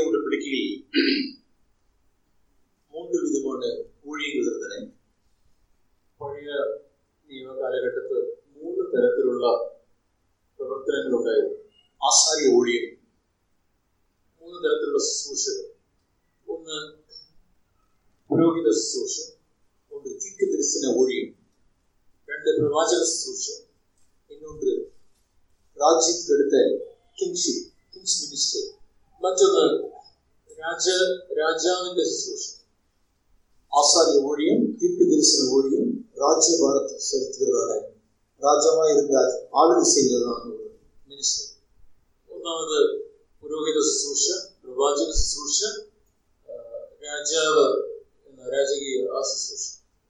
உங்களுடைய பிடிக்கையில் ராஜ்ய பாரத்தை செலுத்துகிறதான ராஜாவா இருந்தால் ஆளுகை செய்கிறதான ஒரு மினிஸ்டர் ഒന്നാമത് പുരോഹിത ശുശ്രൂഷ പ്രവാചക ശുശ്രൂഷ ആ, രാജാവ് എന്ന രാജകീയ ആ ശുശ്രൂഷ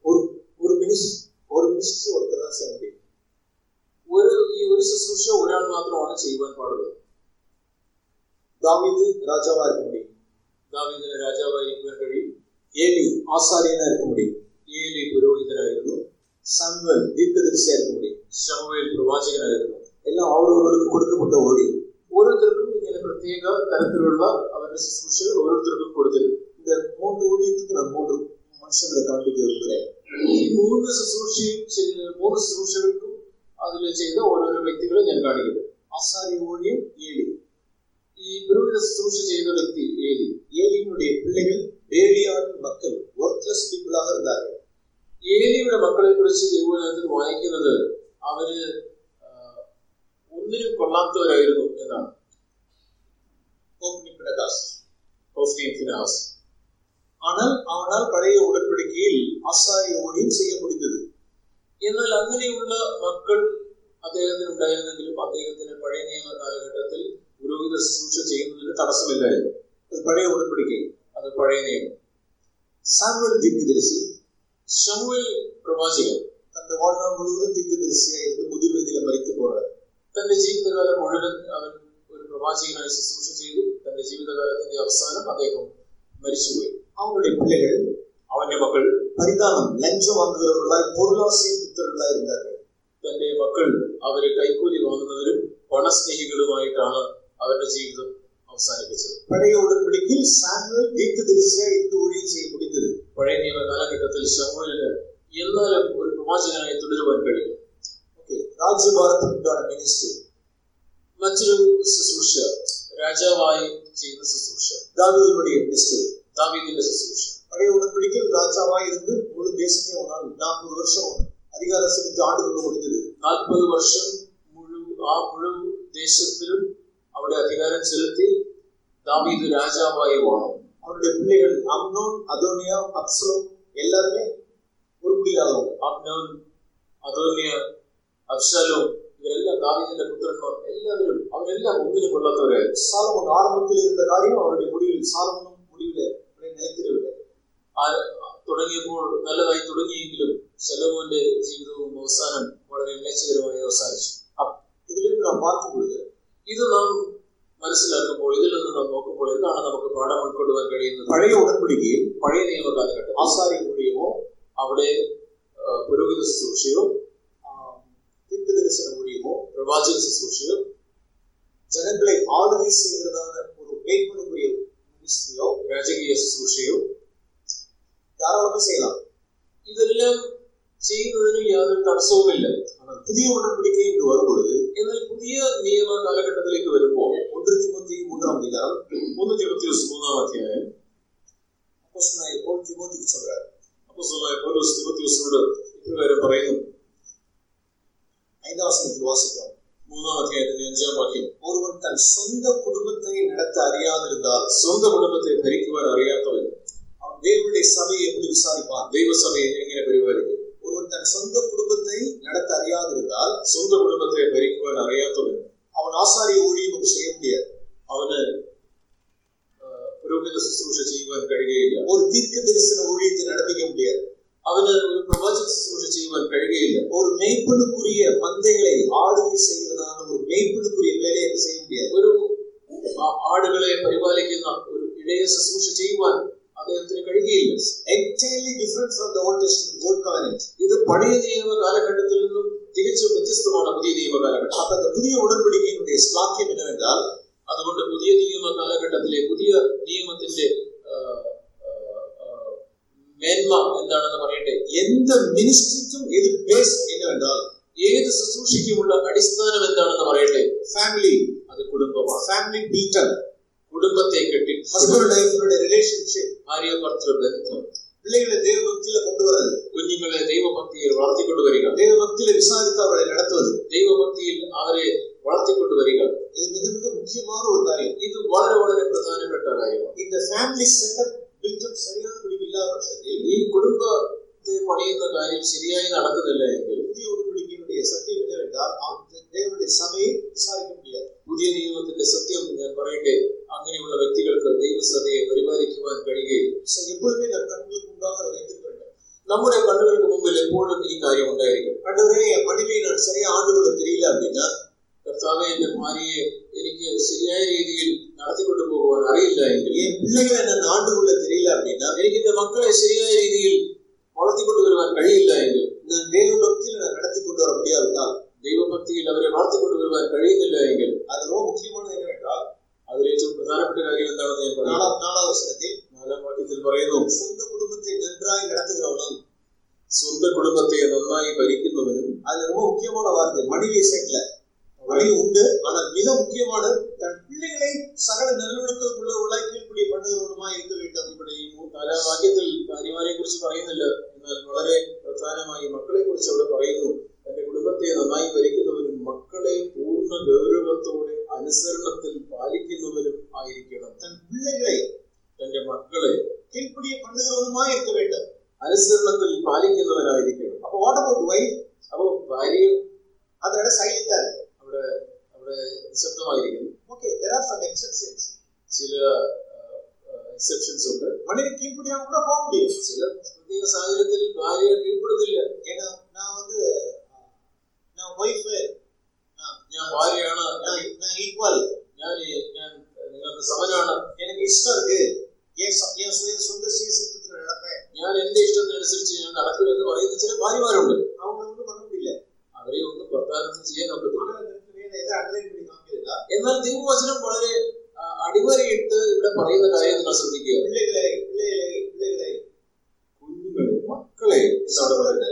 ஒரு ஒரு மினிஸ்டர் ஒரு மினிஸ்டர் ஒருத்தர் தான் செய்ய முடியும் ഒരു ഈ ഒരു ശുശ്രൂഷ ഒരാൾ മാത്രമാണ് ചെയ്യുവാൻ പാടുള്ളത് தாவீது ராஜாவா இருக்க முடியும் ദാവീദിന് രാജാവായിരിക്കുവാൻ കഴിയും ஏலி ஆசாரியனா சாமுவேல் தீர்க்கதரிசியா இருக்க முடியும் ശമുവേൽ പ്രവാചകനായിരുന്നു எல்லாம் அவரவர்களுக்கு கொடுக்கப்பட்ட ஊழியம் ഓരോരുത്തർക്കും ഇങ്ങനെ പ്രത്യേക തരത്തിലുള്ള അവരുടെ ശുശ്രൂഷകൾ ഓരോരുത്തർക്കും കൊടുത്തിരുന്നു இந்த மூன்று ஊழியத்துக்கு நான் மூன்று மனுஷங்களை காண்பிக்க விரும்புகிறேன் ഈ മൂന്ന് ശുശ്രൂഷയും ചെയ്ത- മൂന്ന് ശുശ്രൂഷകൾക്കും അതിൽ ചെയ്ത ഓരോരോ വ്യക്തികളെ ഞാൻ കാണിക്കുന്നു ஆசாரிய ஊழியம் ஏலி ഈ പുരോഹിത ശുശ്രൂഷ ചെയ്ത വ്യക്തി ഏലി ஏலியினுடைய பிள்ளைகள் வேலியான மக்கள் ஒர்க்லெஸ் பீப்புளாக இருந்தார்கள் ഏലിയുടെ മക്കളെ കുറിച്ച് ദൈവജനത്തിൽ വായിക്കുന്നത് അവര് ആ, ഒന്നിനും കൊള്ളാത്തവരായിരുന്നു എന്നാണ് ஓப்னி பிரகாஷ் ഹോഫ്നിയും ഫിനാസ് ஆனால் அவனால் பழைய உடன்படிக்கையில் ஆசாரிய ஊழியம் செய்ய முடிந்தது എന്നാൽ അങ്ങനെയുള്ള മക്കൾ അദ്ദേഹത്തിന് ഉണ്ടായിരുന്നെങ്കിലും അദ്ദേഹത്തിന് പഴയ നിയമ കാലഘട്ടത്തിൽ പുരോഹിത ശുശ്രൂഷ ചെയ്യുന്നതിന് തടസ്സമില്ലായിരുന്നു அது பழைய உடன்படிக்கை അത് പഴയ നിയമം சாமுவேல் தீர்க்கதரிசி ഷമുവേൽ പ്രവാചകൻ தன்னுடைய வாழ்நாள் முழுவதும் தீர்க்கதரிசியா இருந்து முதிர்வயதில மறித்து போனார் തന്റെ ജീവിതകാലം മുഴുവൻ അവൻ ഒരു പ്രവാചകനായി ശുശ്രൂഷ ചെയ്തു തന്റെ ജീവിതകാലത്തിന്റെ അവസാനം അദ്ദേഹം മരിച്ചുപോയി அவனுடைய பிள்ளைகள் അവന്റെ മക്കൾ பரிதானம் லஞ்சம் வாங்குகிறவர்களாய் பொருளாசை புத்தர்களாய் இருந்தார்கள் തന്റെ മക്കൾ അവര് കൈക്കൂലി വാങ്ങുന്നവരും പണസ്നേഹികളുമായിട്ടാണ് അവരുടെ ജീവിതം അവസാനിപ്പിച്ചത് பழைய உடன்படிக்கையில் சாமுவேல் தீர்க்கதரிசியா இருந்து ஊழியம் செய்ய முடிந்தது പഴയ നിയമ കാലഘട്ടത്തിൽ ഷമുവേലിന് എന്നാലും ഒരു പ്രവാചകനായി തുടരുവാൻ കഴിയും ஓகே ராஜ்யபாரத்துக்கு உண்டான மினிஸ்டர் മറ്റൊരു ശുശ്രൂഷ രാജാവായി ചെയ്യുന്ന ശുശ്രൂഷ தாவீதினுடைய மினிஸ்டர் ദാവീദിന്റെ ശുശ്രൂഷ பழைய உடன்படிக்கையில் ராஜாவாய் இருந்து முழு தேசத்தையும் அவனால் நாற்பது வருஷம் அதிகாரம் செலுத்தி ஆண்டு கொள்ள முடிஞ்சது നാൽപ്പത് വർഷം മുഴു ആ മുഴു ദേശത്തിലും അവിടെ അധികാരം ചെലുത്തി ദാവീദ് രാജാവായി വാണു அவருடைய பிள்ளைகள் அம்னோன் அதோனியா அப்சலோம் எல்லாருமே உருப்படியாதவங்க അബ്നോൻ അദോന്യ അബ്ശാലോം ഇവരെല്ലാം ദാവീദിന്റെ പുത്രന്മാർ എല്ലാവരും അവരെല്ലാം ഒന്നിനും കൊള്ളാത്തവരായിരുന്നു சாலமோன் ஆரம்பத்தில் இருந்த காரியம் அவருடைய முடிவில் சாலமோனும் முடிவில் அப்படியே நிலைத்திடவில்லை ആ തുടങ്ങിയപ്പോൾ നല്ലതായി തുടങ്ങിയെങ്കിലും ശലോമോന്റെ ജീവിതവും അവസാനം വളരെ ഉന്നേച്ചകരമായി അവസാനിച്ചു அப்- இதிலிருந்து நாம் பார்க்கும் பொழுது ഇത് നാം മനസ്സിലാക്കുമ്പോൾ ഇതിൽ നിന്ന് നാം നോക്കുമ്പോൾ എന്താണ് നമുക്ക് പാഠം ഉൾക്കൊള്ളുവാൻ കഴിയുന്നത് பழைய உடன்படிக்கையில் പഴയ നിയമ കാലഘട്ടം ஆசாரிய ஊழியமோ അവിടെ ആ, പുരോഹിത ശുശ്രൂഷയോ ஆஹ், தீர்க்க தரிசன ஊழியமோ പ്രവാചക ശുശ്രൂഷയോ ஜனங்களை ஆளுகை செய்கிறதான ஒரு மேய்ப்பனுக்குரிய மினிஸ்ட்ரியோ രാജകീയ ശുശ്രൂഷയോ தாராளமாக செய்யலாம் ഇതെല്ലാം ചെയ്യുന്നതിന് യാതൊരു തടസ്സവുമില്ല ஆனால் புதிய உடன்படிக்கை என்று வரும்பொழுது എന്നാൽ പുതിയ നിയമ കാലഘട്ടത്തിലേക്ക് വരുമ്പോൾ ஒன்று திமுத்தி மூன்றாம் அதிகாரம் ഒന്ന് തിമത്തിയോസ് മൂന്നാം അധ്യായം அப்போஸ்தலனாகிய பவுல் திமோத்திக்கு சொல்றாரு അപ്പോസ്തലനായ പൗലോസ് തിമത്തിയോസിനോട് ഇപ്രകാരം പറയുന്നു ஐந்தாம் வசனத்தில் வாசிக்கிறோம் മൂന്നാം അധ്യായത്തിന്റെ അഞ്ചാം വാക്യം ஒருவன் தன் சொந்த குடும்பத்தை நடத்த அறியாதிருந்தால் സ്വന്തം കുടുംബത്തെ ഭരിക്കുവാൻ അറിയാത്തവൻ அவன் தேவனுடைய சபையை எப்படி விசாரிப்பான் ദൈവസഭയെ சொந்த குடும்பத்தை நடத்த அறியாதிருந்தால் സ്വന്തം കുടുംബത്തെ ഭരിക്കുവാൻ അറിയാത്തവൻ அவன் ஆசாரிய ஊழியம் ஒன்று செய்ய முடியாது അവന് ആ, പുരോഹിത ശുശ്രൂഷ ചെയ്യുവാൻ കഴിയുകയില്ല ஒரு தீர்க்க தரிசன ஊழியத்தை நடப்பிக்க முடியாது അവന് ഒരു പ്രവാചക ശുശ്രൂഷ ചെയ്യുവാൻ കഴിയുകയില്ല ஒரு மெய்ப்பனுக்குரிய மந்தைகளை ஆளுகை செய்கிறதான ஒரு மெய்ப்பனுக்குரிய வேலையை அவன் செய்ய முடியாது ഒരു ആ- ആടുകളെ പരിപാലിക്കുന്ന ഒരു ഇടയ ശുശ്രൂഷ ചെയ്യുവാൻ അദ്ദേഹത്തിന് കഴിയുകയില്ല. Entirely different from the Old Testament God covenant ഇത് പഴയ നിയമ കാലഘട്ടത്തിൽ നിന്നും തികച്ചും വ്യത്യസ്തമാണ് പുതിയ നിയമ കാലഘട്ടം. അപ്പൊ പുതിയ ഉടൻപിടിക്കയുടെ ശ്ലാഖ്യം എന്നുവെച്ചാൽ അതുകൊണ്ട് പുതിയ നിയമ കാലഘട്ടത്തിലെ പുതിയ നിയമത്തിന്റെ മേന്മ എന്താണെന്ന് പറയട്ടെ? എന്ത് മിനിസ്ട്രിക്കും ഇത് ബേസ് എന്നുവെച്ചാൽ ഏത് ശുശ്രൂഷയ്ക്കുമുള്ള അടിസ്ഥാനം എന്താണെന്ന് പറയട്ടെ? ഫാമിലി അത് കുടുംബമാണ്. ഫാമിലി ബിൽറ്റൺ കുടുംബത്തെ കെട്ടി ஹஸ்பண்ட் ஒய்ஃபோட ரிலேஷன்ஷிப் ഭാര്യ ഭർത്തൃ ബന്ധം பிள்ளைகளை தேவ பக்தியில கொண்டு வர்றது കുഞ്ഞുങ്ങളെ ദൈവഭക്തിയിൽ വളർത്തിക്കൊണ്ടുവരിക தேவ பக்தியில விசாரித்து அவர்களை நடத்துவது ദൈവഭക്തിയിൽ അവരെ വളർത്തിക്കൊണ്ടുവരിക இது மிக மிக முக்கியமான ஒரு காரியம் ഇത് വളരെ വളരെ പ്രധാനപ്പെട്ട കാര്യമാണ് இந்த ஃபேமிலி செட்டப் பில்டப் சரியானபடி இல்லாத பட்சத்தில் ഈ കുടുംബത്തെ പണിയുന്ന കാര്യം ശരിയായി നടക്കുന്നില്ല എങ്കിൽ புதிய உடன்படிக்கையினுடைய சத்தியம் என்னவென்றால் அந்த தேவனுடைய சபையை விசாரிக்க முடியாது പുതിയ നിയമത്തിന്റെ സത്യം ഞാൻ പറയട്ടെ അങ്ങനെയുള്ള വ്യക്തികൾക്ക് ദൈവസഭയെ പരിപാലിക്കുവാൻ കഴിയുകയും എപ്പോഴുമേ കണ്ണുകൾക്ക് മുമ്പാകെ വയ്ക്കുന്നുണ്ട് നമ്മുടെ കണ്ണുകൾക്ക് മുമ്പിൽ എപ്പോഴും ഈ കാര്യം ഉണ്ടായിരിക്കും കണ്ടവരെ മണിവേ ചെറിയ ആളുകൾ തിരിയില്ല പിന്നെ കർത്താവെ എന്റെ ഭാര്യയെ എനിക്ക് ശരിയായ രീതിയിൽ നടത്തിക്കൊണ്ടു പോകുവാൻ അറിയില്ല എങ്കിൽ ഈ പിള്ളകളെ എന്നെ നാട്ടുകൊള്ള തിരിയില്ല പിന്നെ എനിക്ക് എന്റെ മക്കളെ ശരിയായ രീതിയിൽ വളർത്തിക്കൊണ്ടു വരുവാൻ കഴിയില്ല എങ്കിൽ ഞാൻ ദൈവഭക്തിയിൽ നടത്തിക്കൊണ്ടു വരാൻ മുടിയാവുക ദൈവഭക്തിയിൽ അവരെ വളർത്തിക്കൊണ്ടു വരുവാൻ കഴിയുന്നില്ല എങ്കിൽ അത് മുഖ്യമാണ് എങ്ങനെ അതിൽ ഏറ്റവും പ്രധാനപ്പെട്ട കാര്യം എന്താണെന്ന് ഞാൻ പറയാം நாலாம் நாலாவது வசனத்தில் നാലാം വാക്യത്തിൽ പറയുന്നു சொந்த குடும்பத்தை நன்றாய் நடத்துகிறவனும் സ്വന്തം കുടുംബത്തെ നന്നായി ഭരിക്കുന്നവനും அது ரொம்ப முக்கியமான வார்த்தை மனைவி செட்ல மனைவி உண்டு ஆனால் மிக முக்கியமான தன் பிள்ளைகளை சகல நல்லொழுக்கமுள்ளவர்களாய் கீழ்ப்படிய பண்ணுகிறவனுமாய் இருக்க வேண்டும் ഇവിടെ ഈ മൂ- നാലാം വാക്യത്തിൽ ഭാര്യമാരെ കുറിച്ച് പറയുന്നില്ല എന്നാൽ വളരെ പ്രധാനമായി മക്കളെ കുറിച്ച് അവിടെ പറയുന്നു തന്റെ കുടുംബത്തെ നന്നായി ഭരിക്കുന്നവനും മക്കളെ പൂർണ്ണ ഗൗരവത്തോടെ അനുസരണത്തിൽ പാലിക്കുന്നവനും ആയിരിക്കണം தன் பிள்ளைகளை തന്റെ മക്കളെ கீழ்ப்படிய பண்ணுகிறவனுமாய் இருக்க வேண்டும் അനുസരണത്തിൽ പാലിക്കുന്നവനായിരിക്കണം அப்ப வாட் அபவுட் வைஃப் അപ്പൊ ഭാര്യയും அந்த இடம் சைலண்டா இருக்கு അവിടെ അവിടെ നിശബ്ദമായിരിക്കുന്നു okay there are some exceptions ചില എക്സെപ്ഷൻസ് ഉണ്ട് மனைவி கீழ்ப்படியாம கூட போக முடியும் ചില പ്രത്യേക സാഹചര്യത്തിൽ ഭാര്യ കീഴ്പ്പെടുന്നില്ല ஏன்னா நான் வந்து വൈഫ് ഞാൻ ഭാര്യയാണ്. ഞാൻ ഈക്വൽ ഞാൻ ഞാൻ നിങ്ങൾക്ക് സമനാണ്. എനിക്ക് ഇഷ്ടമൊക്കെ ഞാൻ എന്റെ ഇഷ്ടത്തിനനുസരിച്ച് ഞാൻ നടക്കും എന്ന് പറയുന്ന ചില ഭാര്യമാരുണ്ട്. അവനൊന്നും നടക്കില്ല അവരെ ഒന്നും പ്രധാനത്തിൽ ചെയ്യാനൊക്കെ എന്നാൽ ദൈവവചനം വളരെ അടിവരയിട്ട് ഇവിടെ പറയുന്ന കാര്യം നിങ്ങൾ ശ്രദ്ധിക്കുക. കുഞ്ഞുങ്ങളെ മക്കളെ എന്നാണ് പറയുന്നത്.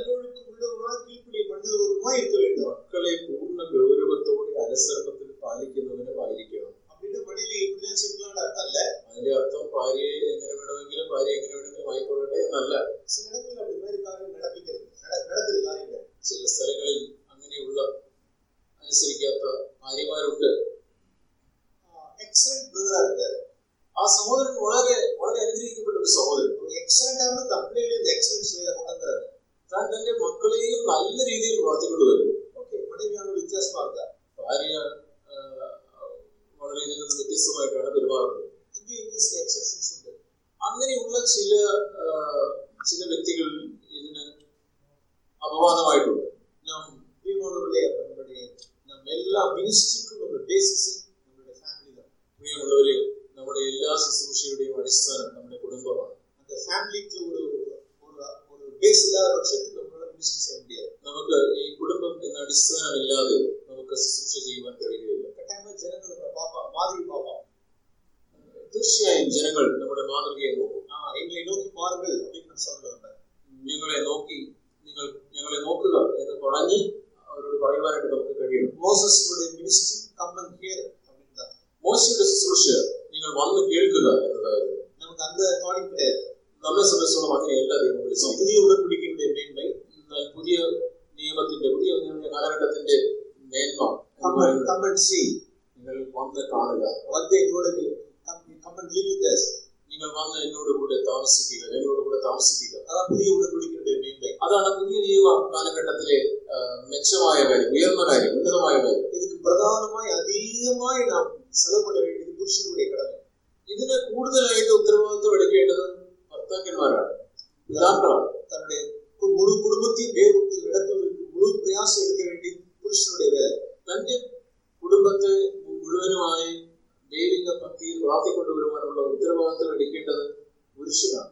കൂടുതലായിട്ട് ഉത്തരവാദിത്വം എടുക്കേണ്ടത് ഭർത്താക്കന്മാരാണ്. പിതാക്കളാണ് തന്റെ മുഴു കുടുംബത്തിൽ ദൈവത്തിൽ മുഴു പ്രയാസം എടുക്കാൻ വേണ്ടി പുരുഷനുടേത് തന്റെ കുടുംബത്തെ മുഴുവനുമായി ദൈവിക ഭക്തിയിൽ വളർത്തിക്കൊണ്ടുവരുവാനുള്ള ഉത്തരവാദിത്വം എടുക്കേണ്ടത് പുരുഷനാണ്.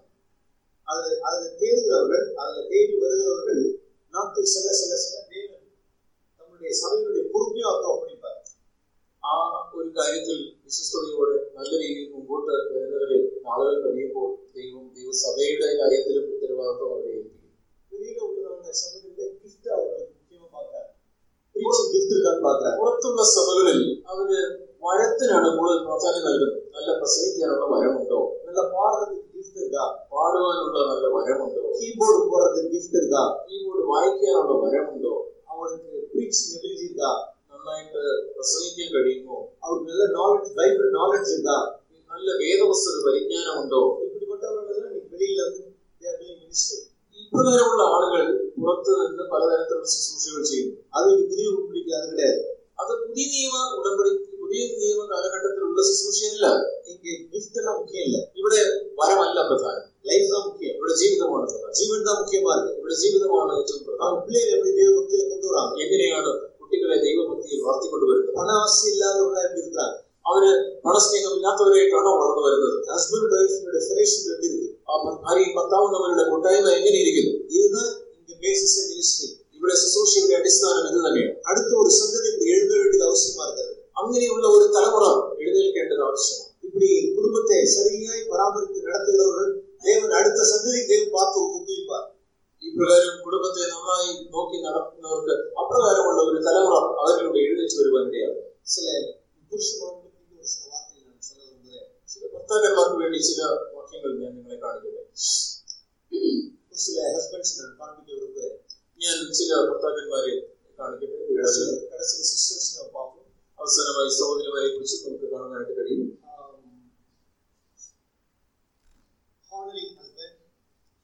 വീഡിയോസ് നമുക്ക് കാണാനായിട്ട് കഴിയും.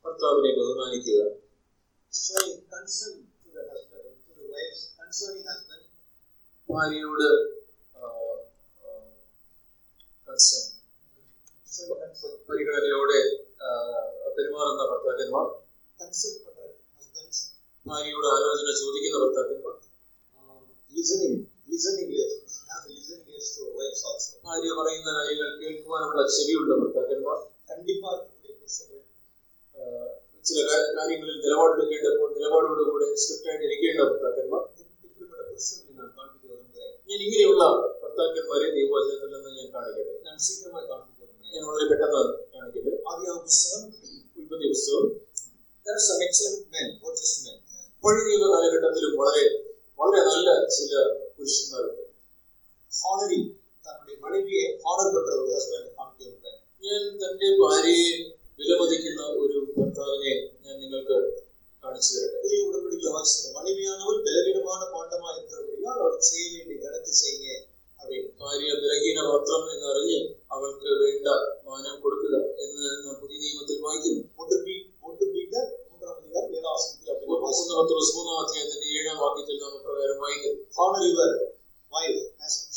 ഭർത്താവിനെ ബഹുമാനിക്കുക. ഭാര്യയോട് പരിഗണനയോടെ പെരുമാറുന്ന ഭർത്താക്കന്മാർ. ഭാര്യയോട് ആലോചന ചോദിക്കുന്ന ഭർത്താക്കന്മാർ. ലിസണിംഗ് ഭാര്യ പറയുന്ന കാര്യങ്ങൾ കേൾക്കുവാനുള്ള ചെവിയുള്ള ഭർത്താക്കന്മാർ കണ്ടിപ്പാർ ചില കാര്യങ്ങളിൽ നിലപാടെടുക്കേണ്ടപ്പോൾ നിലപാടോടുകൂടെ സ്ട്രിക്റ്റായിട്ട് ഇരിക്കേണ്ട ഭർത്താക്കന്മാർ ഞാൻ ഇങ്ങനെയുള്ള ഭർത്താക്കന്മാരെ ദൈവവചനത്തിൽ നിന്ന് ഞാൻ കാണിക്കട്ടെ ഞാൻ ശീഘ്രമായി കാണിക്കുന്നു ഞാൻ വളരെ പെട്ടെന്ന് കാണിക്കട്ടെ ആദ്യ ആ പുസ്തകം ഉൽപ്പത്തി പുസ്തകം പഴയ നിയമ കാലഘട്ടത്തിലും വളരെ വളരെ നല്ല ചില പുരുഷന്മാരുണ്ട് honoring தன்னுடைய மனைவியை ஹானர் பண்ற ஒரு ஹஸ்பண்ட் காண்பிக்க விரும்புகிறேன் ഞാൻ തന്റെ ഭാര്യയെ വിലമതിക്കുന്ന ഒരു ഭർത്താവിനെ ഞാൻ നിങ്ങൾക്ക് കാണിച്ചു തരട്ടെ புதிய உடன்படிக்கையில் வாசிக்கிற மனைவியானவள் பலவீனமான பாண்டமா இருக்கிறபடியால் அவளுக்கு செய்ய வேண்டிய கணத்தை செய்யுங்க அப்படின்னு ഭാര്യ ബലഹീന പാത്രം എന്നറിഞ്ഞ് അവൾക്ക് വേണ്ട മാനം കൊടുക്കുക എന്ന് നാം പുതിയ നിയമത്തിൽ വായിക്കുന്നു റസൂലാം അധ്യായത്തിന്റെ ഏഴാം വാക്യത്തിൽ നാം പ്രകാരം വായിക്കുന്നു honour your wife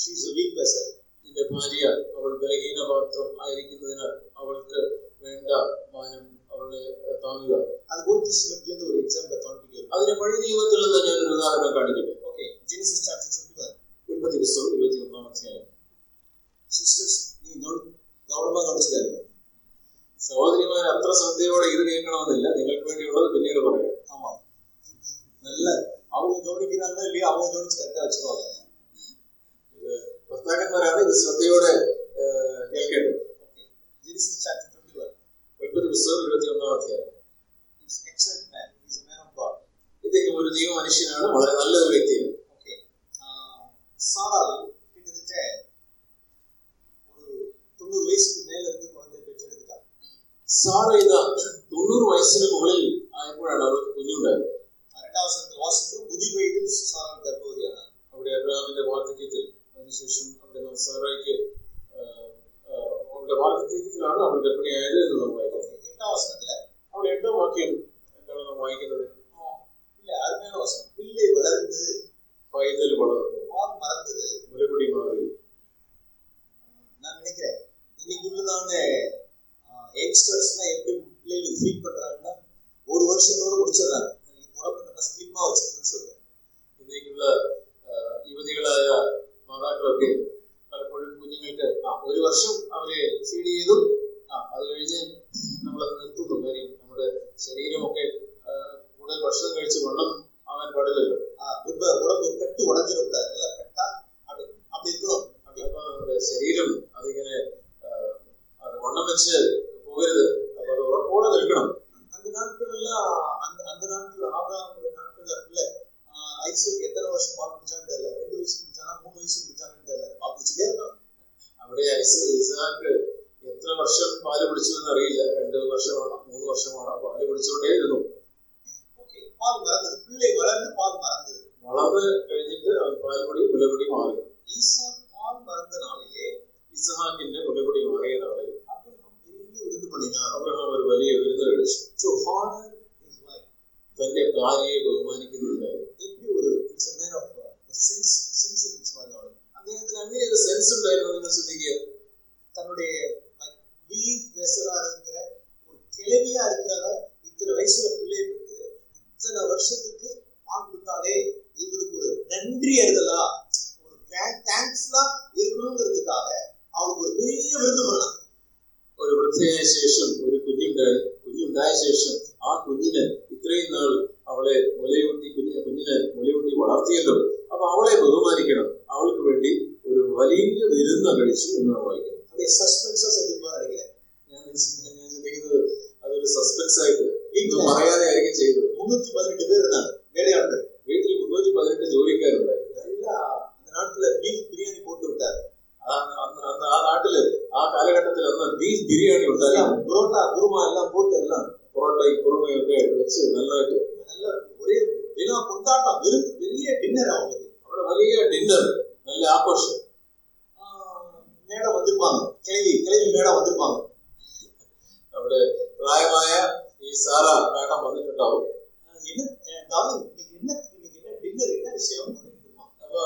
she's a weak person നിന്റെ ഭാര്യ അവൾ ബലഹീന പാത്രം ആയിരിക്കുന്നതിനാൽ അവൾക്ക് വേണ്ട മാനം അവളെ താങ്ങുക അത് ഗോട്ടിസ്മെന്റിൽ ഒരു എക്സാമ്പിൾ കാണിക്കുക അതിന്റെ പഴയ നിയമത്തിൽ നിന്ന് ഞാൻ ഒരു ഉദാഹരണം കാണിക്കട്ടെ ഓക്കെ ജെനിസിസ് ചാപ്റ്റർ 21 ഉൽപ്പത്തി 21 അധ്യായം സിസ്റ്റേഴ്സ് നീ ഗൗരവമായി കാണിച്ചു കാര്യങ്ങൾ സഹോദരിമാർ അത്ര ശ്രദ്ധയോടെ ഇത് കേൾക്കണമെന്നില്ല നിങ്ങൾക്ക് വേണ്ടിയുള്ളത് പിന്നീട് പറയാം ஆமா நல்ல அவங்க கவனிக்கிறாங்களோ இல்லையோ அவங்க கவனிச்சு கரெக்டா வச்சுக்குவாங்க ഇത് ഭർത്താക്കന്മാരാണ് ഇത് ശ്രദ്ധയോടെ ഏഹ്, കേൾക്കേണ്ടത് ஓகே ஜெனிசிஸ் சாப்டர் 21 ഉൽപ്പത്തി പുസ്തകം ഇരുപത്തി ഒന്നാം അധ്യായം it's excellent man is a man of god ഇദ്ദേഹം ഒരു ദൈവ മനുഷ്യനാണ് വളരെ നല്ലൊരു വ്യക്തിയാണ് ஓகே சாரால் கிட்டத்தட்ட ஒரு தொண்ணூறு வயசுக்கு மேல இருந்து குழந்தை பெற்றெடுத்துட்டாங்க സാറ ഇത് തൊണ്ണൂറ് വയസ്സിന് മുകളിൽ ആയപ്പോഴാണ് അവർക്ക് കുഞ്ഞുണ്ടായത് ரெண்டாவது வசனத்தை வாசிக்கிறோம் முதிர் வயதில் சாரால் கர்ப்பவதியானார் അവിടെ അബ്രഹാമിന്റെ വാർദ്ധക്യത്തിൽ അതിനുശേഷം അവിടെ നാം സാറായിക്ക് ആഹ്, ആഹ്, അവളുടെ വാർദ്ധക്യത്തിലാണ് അവൾ ഗർഭിണിയായത് എന്ന് നാം വായിക്കുന്നത് எட்டாம் வசனத்துல അവിടെ എട്ടാം വാക്യം എന്താണ് നാം വായിക്കുന്നത് இல்ல அருமையான வசனம் பிள்ளை வளர்ந்து പൈതൽ വളർന്നു பால் மறந்தது മുലകുടി മാറി நான் நினைக்கிறேன் இன்னைக்கு உள்ளதான யங்ஸ்டர்ஸ்லாம் எப்படி பிள்ளைகளுக்கு ஃபீட் பண்றாங்கன்னா ஒரு வருஷத்தோட முடிச்சிடுறாங்க உடம்பு நம்ம ஸ்லிம்மா வச்சுக்கணும்னு சொல்றேன் ഇന്നേക്കുള്ള ആഹ്, യുവതികളായ മാതാക്കളൊക്കെ പലപ്പോഴും കുഞ്ഞുങ്ങൾക്ക് ആ ഒരു വർഷം അവരെ ഫീഡ് ചെയ്തു ആ അത് കഴിഞ്ഞ് നമ്മളത് നിർത്തുന്നു കാര്യം നമ്മുടെ ശരീരമൊക്കെ ആഹ്, കൂടുതൽ ഭക്ഷണം കഴിച്ച് വണ്ണം ആകാൻ പാടില്ലല്ലോ ஆஹ் ரொம்ப உடம்பு கட்டு உடஞ்சிடக்கூடாது நல்லா போயிருது அதோட போனது இருக்கணும். அந்த நாட்கள்லாம் அந்த அந்த நாட்கள் ஆபராமோட நாட்கள்ல இல்ல ஐசுக்கு எத்தனை வருஷம் பால் பிடிச்சான்னு தெரியல ரெண்டு வயசு பிடிச்சானா மூணு வயசு பிடிச்சானு தெரியல. பால் பிடிச்சிட்டே இருந்தோம். അവിടെ ഐസ് ഇസാക്ക് എത്ര വർഷം പാല് പിടിച്ചു എന്ന് അറിയില്ല. രണ്ട് വർഷമാണോ മൂന്ന് വർഷമാണോ പാല് പിടിച്ചുകൊണ്ടേ ഇരുന്നു. பால் மறந்தது பிள்ளை வளர்ந்து பால் மறந்தது வளர்ந்து கழிஞ்சிட்டு அவன் பால்படி உலபடி மாறி ஈசா பால் மறந்த நாளிலே இசஹாக்கின்ற உலபடி மாறிய நாளில் பெரிய விருந்து பண்ணினார் അബ്രഹാം ഒരു വലിയ വിരുന്ന് കഴിച്ചു ஸோ ஹானர் இஸ் வைஃப் തന്റെ ഭാര്യയെ ബഹുമാനിക്കുന്നുണ്ടായിരുന്നു எப்படி ஒரு it's a man of sense sensibles வாழ்வாங்க അദ്ദേഹത്തിന് അങ്ങനെ ஒரு സെൻസ് ഉണ്ടായിരുന്നു നിങ്ങൾ ചിന്തിക്കുക தன்னுடைய வீக் வெசலா இருக்கிற ஒரு கிழவியா இருக்கிறவ இத்தனை வயசுல பிள்ளையை பெற்று இத்தனை வருஷத்துக்கு ஆண் கொடுத்தாலே இவளுக்கு ஒரு நன்றி அறிதலா ஒரு தேங்க்ஸ்லா இருக்கணுங்கிறதுக்காக அவளுக்கு ஒரு பெரிய விருந்து பண்ணலாம் ഒരു വൃദ്ധയായ ശേഷം ഒരു കുഞ്ഞുണ്ടായി കുഞ്ഞുണ്ടായ ശേഷം ആ കുഞ്ഞിന് ഇത്രയും നാൾ അവളെ മുലയൂട്ടി കുഞ്ഞിനെ കുഞ്ഞിനെ മുലയൂട്ടി വളർത്തിയല്ലോ. അപ്പൊ അവളെ ബഹുമാനിക്കണം. അവൾക്ക് വേണ്ടി ഒരു വലിയ വിരുന്ന കഴിച്ചു എന്ന് വായിക്കണം സസ്പെൻസ് ഞാൻ അതൊരു സസ്പെൻസ് ആയിട്ട് പറയാതെ ആയിരിക്കും ചെയ്തത്. മുന്നൂറ്റി പതിനെട്ട് പേരെന്നാണ് ஆ காலகட்டத்தில் வந்து பீஃப் பிரியாணி வந்தாலே புரோட்டா குருமா எல்லாம் போட்டு எல்லாம் புரோட்டை குருமையை வச்சு நல்லா நல்லா ஒரே வினா கொண்டாட்டம் விருந்து பெரிய டின்னர் அவங்களுக்கு அவரோட வலிய டின்னர் நல்ல ஆக்ரோஷம் மேடம் வந்திருப்பாங்க கிளவி கிளவி மேடம் வந்திருப்பாங்க அவரோட பிராயமாய சாரா மேடம் வந்துட்டாவும் என்ன டாலிங் இன்னைக்கு என்ன இன்னைக்கு என்ன டின்னர் என்ன விஷயம் அப்போ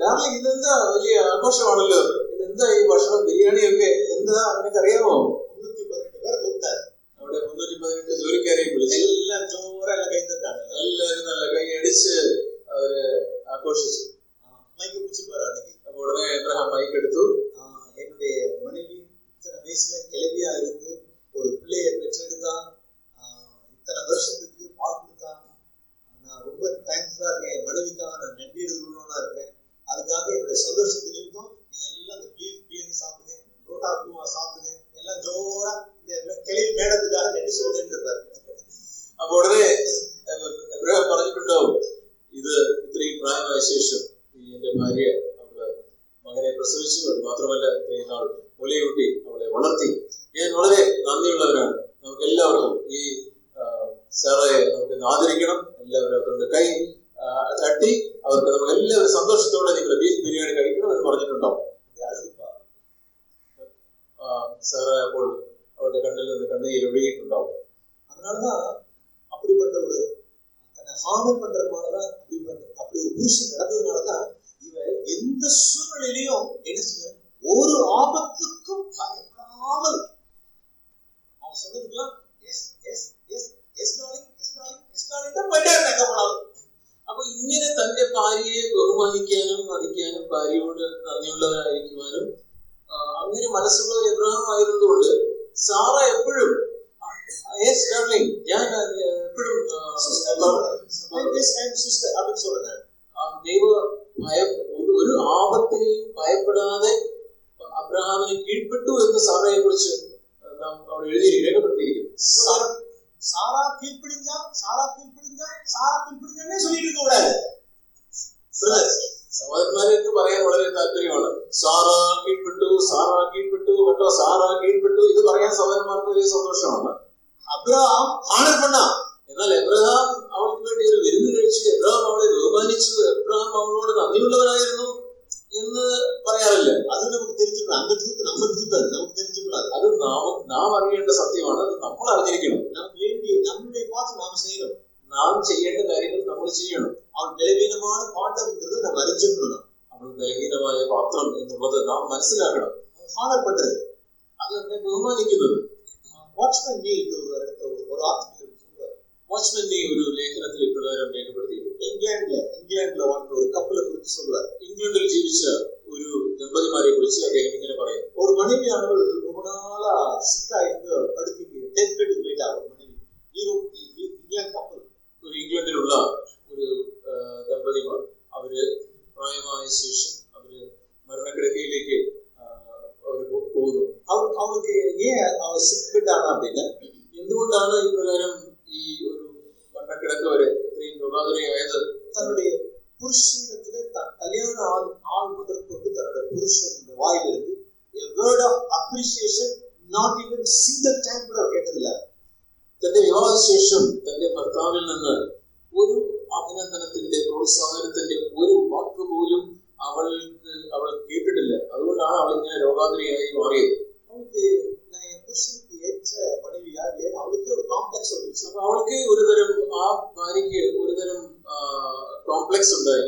കാരണം ഇതെന്താ വലിയ ആഘോഷമാണല്ലോ? ഇതെന്താ ഈ ഭക്ഷണം ബിരിയാണിയൊക്കെ? എന്താ നിനക്കറിയാമോ മുന്നൂറ്റി പതിനെട്ട് പേർ കൂട്ടാൻ. അവിടെ മുന്നൂറ്റി പതിനെട്ട് ജോലിക്കാരെ വിളിച്ചു. എല്ലാം ചോറ പെട്ടോ സാറാ കീഴ്പ്പെട്ടു ഇത് പറയാൻ സഹോദരന്മാർക്ക് വലിയ സന്തോഷമാണ്. അബ്രഹാം ആണ് പെണ്ണ എന്നാൽ എബ്രഹാം അവൾക്ക് വേണ്ടി ഒരു വിരുന്ന് കഴിച്ച്. എബ്രഹാം അവളെ ബഹുമാനിച്ചു. എബ്രഹാം അവളോട് നന്ദിയുള്ളവരായിരുന്നു എന്ന് പറയാറില്ല. അത് നമുക്ക് തിരിച്ചിട്ടുണ്ട് അന്ധത്വത്തിന് അന്ധത്വത്തല്ല നമുക്ക് തിരിച്ചിട്ടുണ്ട് അത് നാം നാം അറിയേണ്ട സത്യമാണ്. അത് നമ്മൾ അറിഞ്ഞിരിക്കണം. വേണ്ടി നമ്മുടെ മാത്രം നാം ചെയ്യണം. നാം ചെയ്യേണ്ട കാര്യങ്ങൾ നമ്മൾ ചെയ്യണം. അവൾ ബലഹീനമാണ്. പാട്ടം നമ്മൾ അറിഞ്ഞിട്ടുള്ളത് അവൾ ബലഹീനമായ പാത്രം എന്നുള്ളത് നാം മനസ്സിലാക്കണം. ஹானர் பண்றது അത് നമ്മെ ബഹുമാനിക്കുന്നത് வாட்ச்மேன் நீ ஒரு இடத்த ஒரு- ஒரு ஆர்டிக்கல் சொல்றாரு വാച്ച്മൻ നീ ഒരു ലേഖനത്തിൽ ഇപ്രകാരം രേഖപ്പെടുത്തിയിട്ടുണ്ട് இங்கிலாந்துல இங்கிலாந்துல வாழ்ந்த ஒரு கப்பலை குறித்து சொல்றாரு ഇംഗ്ലണ്ടിൽ ജീവിച്ച ഒരു ദമ്പതിമാരെ കുറിച്ച് അദ്ദേഹം ഇങ്ങനെ പറയും ஒரு மனைவியானவள் ரொம்ப நாளா சிக்கா இருந்து படுக்கைக்கு டெத் பெட்டுக்கு போயிட்டா ஒரு மனைவி ஈரோப் இங்கிலாந்து கப்பல் ഒരു ഇംഗ്ലണ്ടിലുള്ള ഒരു ആ, ദമ്പതിമാർ അവര് പ്രായമായ ശേഷം അവര് മരണക്കിടക്കയിലേക്ക് ആ, അവര് പോ- പോകുന്നു அவள் அவளுக்கு ஏன் அவள் சிக் பெட் ஆனா அப்படின்னா എന്തുകൊണ്ടാണ് ഇപ്രകാരം ഈ ഒരു മരണക്കിടക്ക വരെ ഇത്രയും രോഗാതുരയായത് தன்னுடைய புருஷனிடத்துல த- கல்யாண ஆள் ஆள் முதற்கொண்டு தன்னுடைய புருஷன் வாயிலிருந்து a word of appreciation not even single time கூட அவ கேட்டதில்ல തന്റെ വിവാഹശേഷം തന്റെ ഭർത്താവിൽ നിന്ന് ഒരു അഭിനന്ദനത്തിന്റെ പ്രോത്സാഹനത്തിന്റെ ഒരു വാക്ക് പോലും അവൾക്ക് അവൾ കേട്ടിട്ടില്ല അതുകൊണ്ടാണ് അവൾ ഇങ്ങനെ രോഗാതിരിയായി മാറിയത് അവൾക്ക് അവൾക്ക് ഒരുതരം ആ ഭാര്യയ്ക്ക് ഒരുതരം കോംപ്ലക്സ് ഉണ്ടായി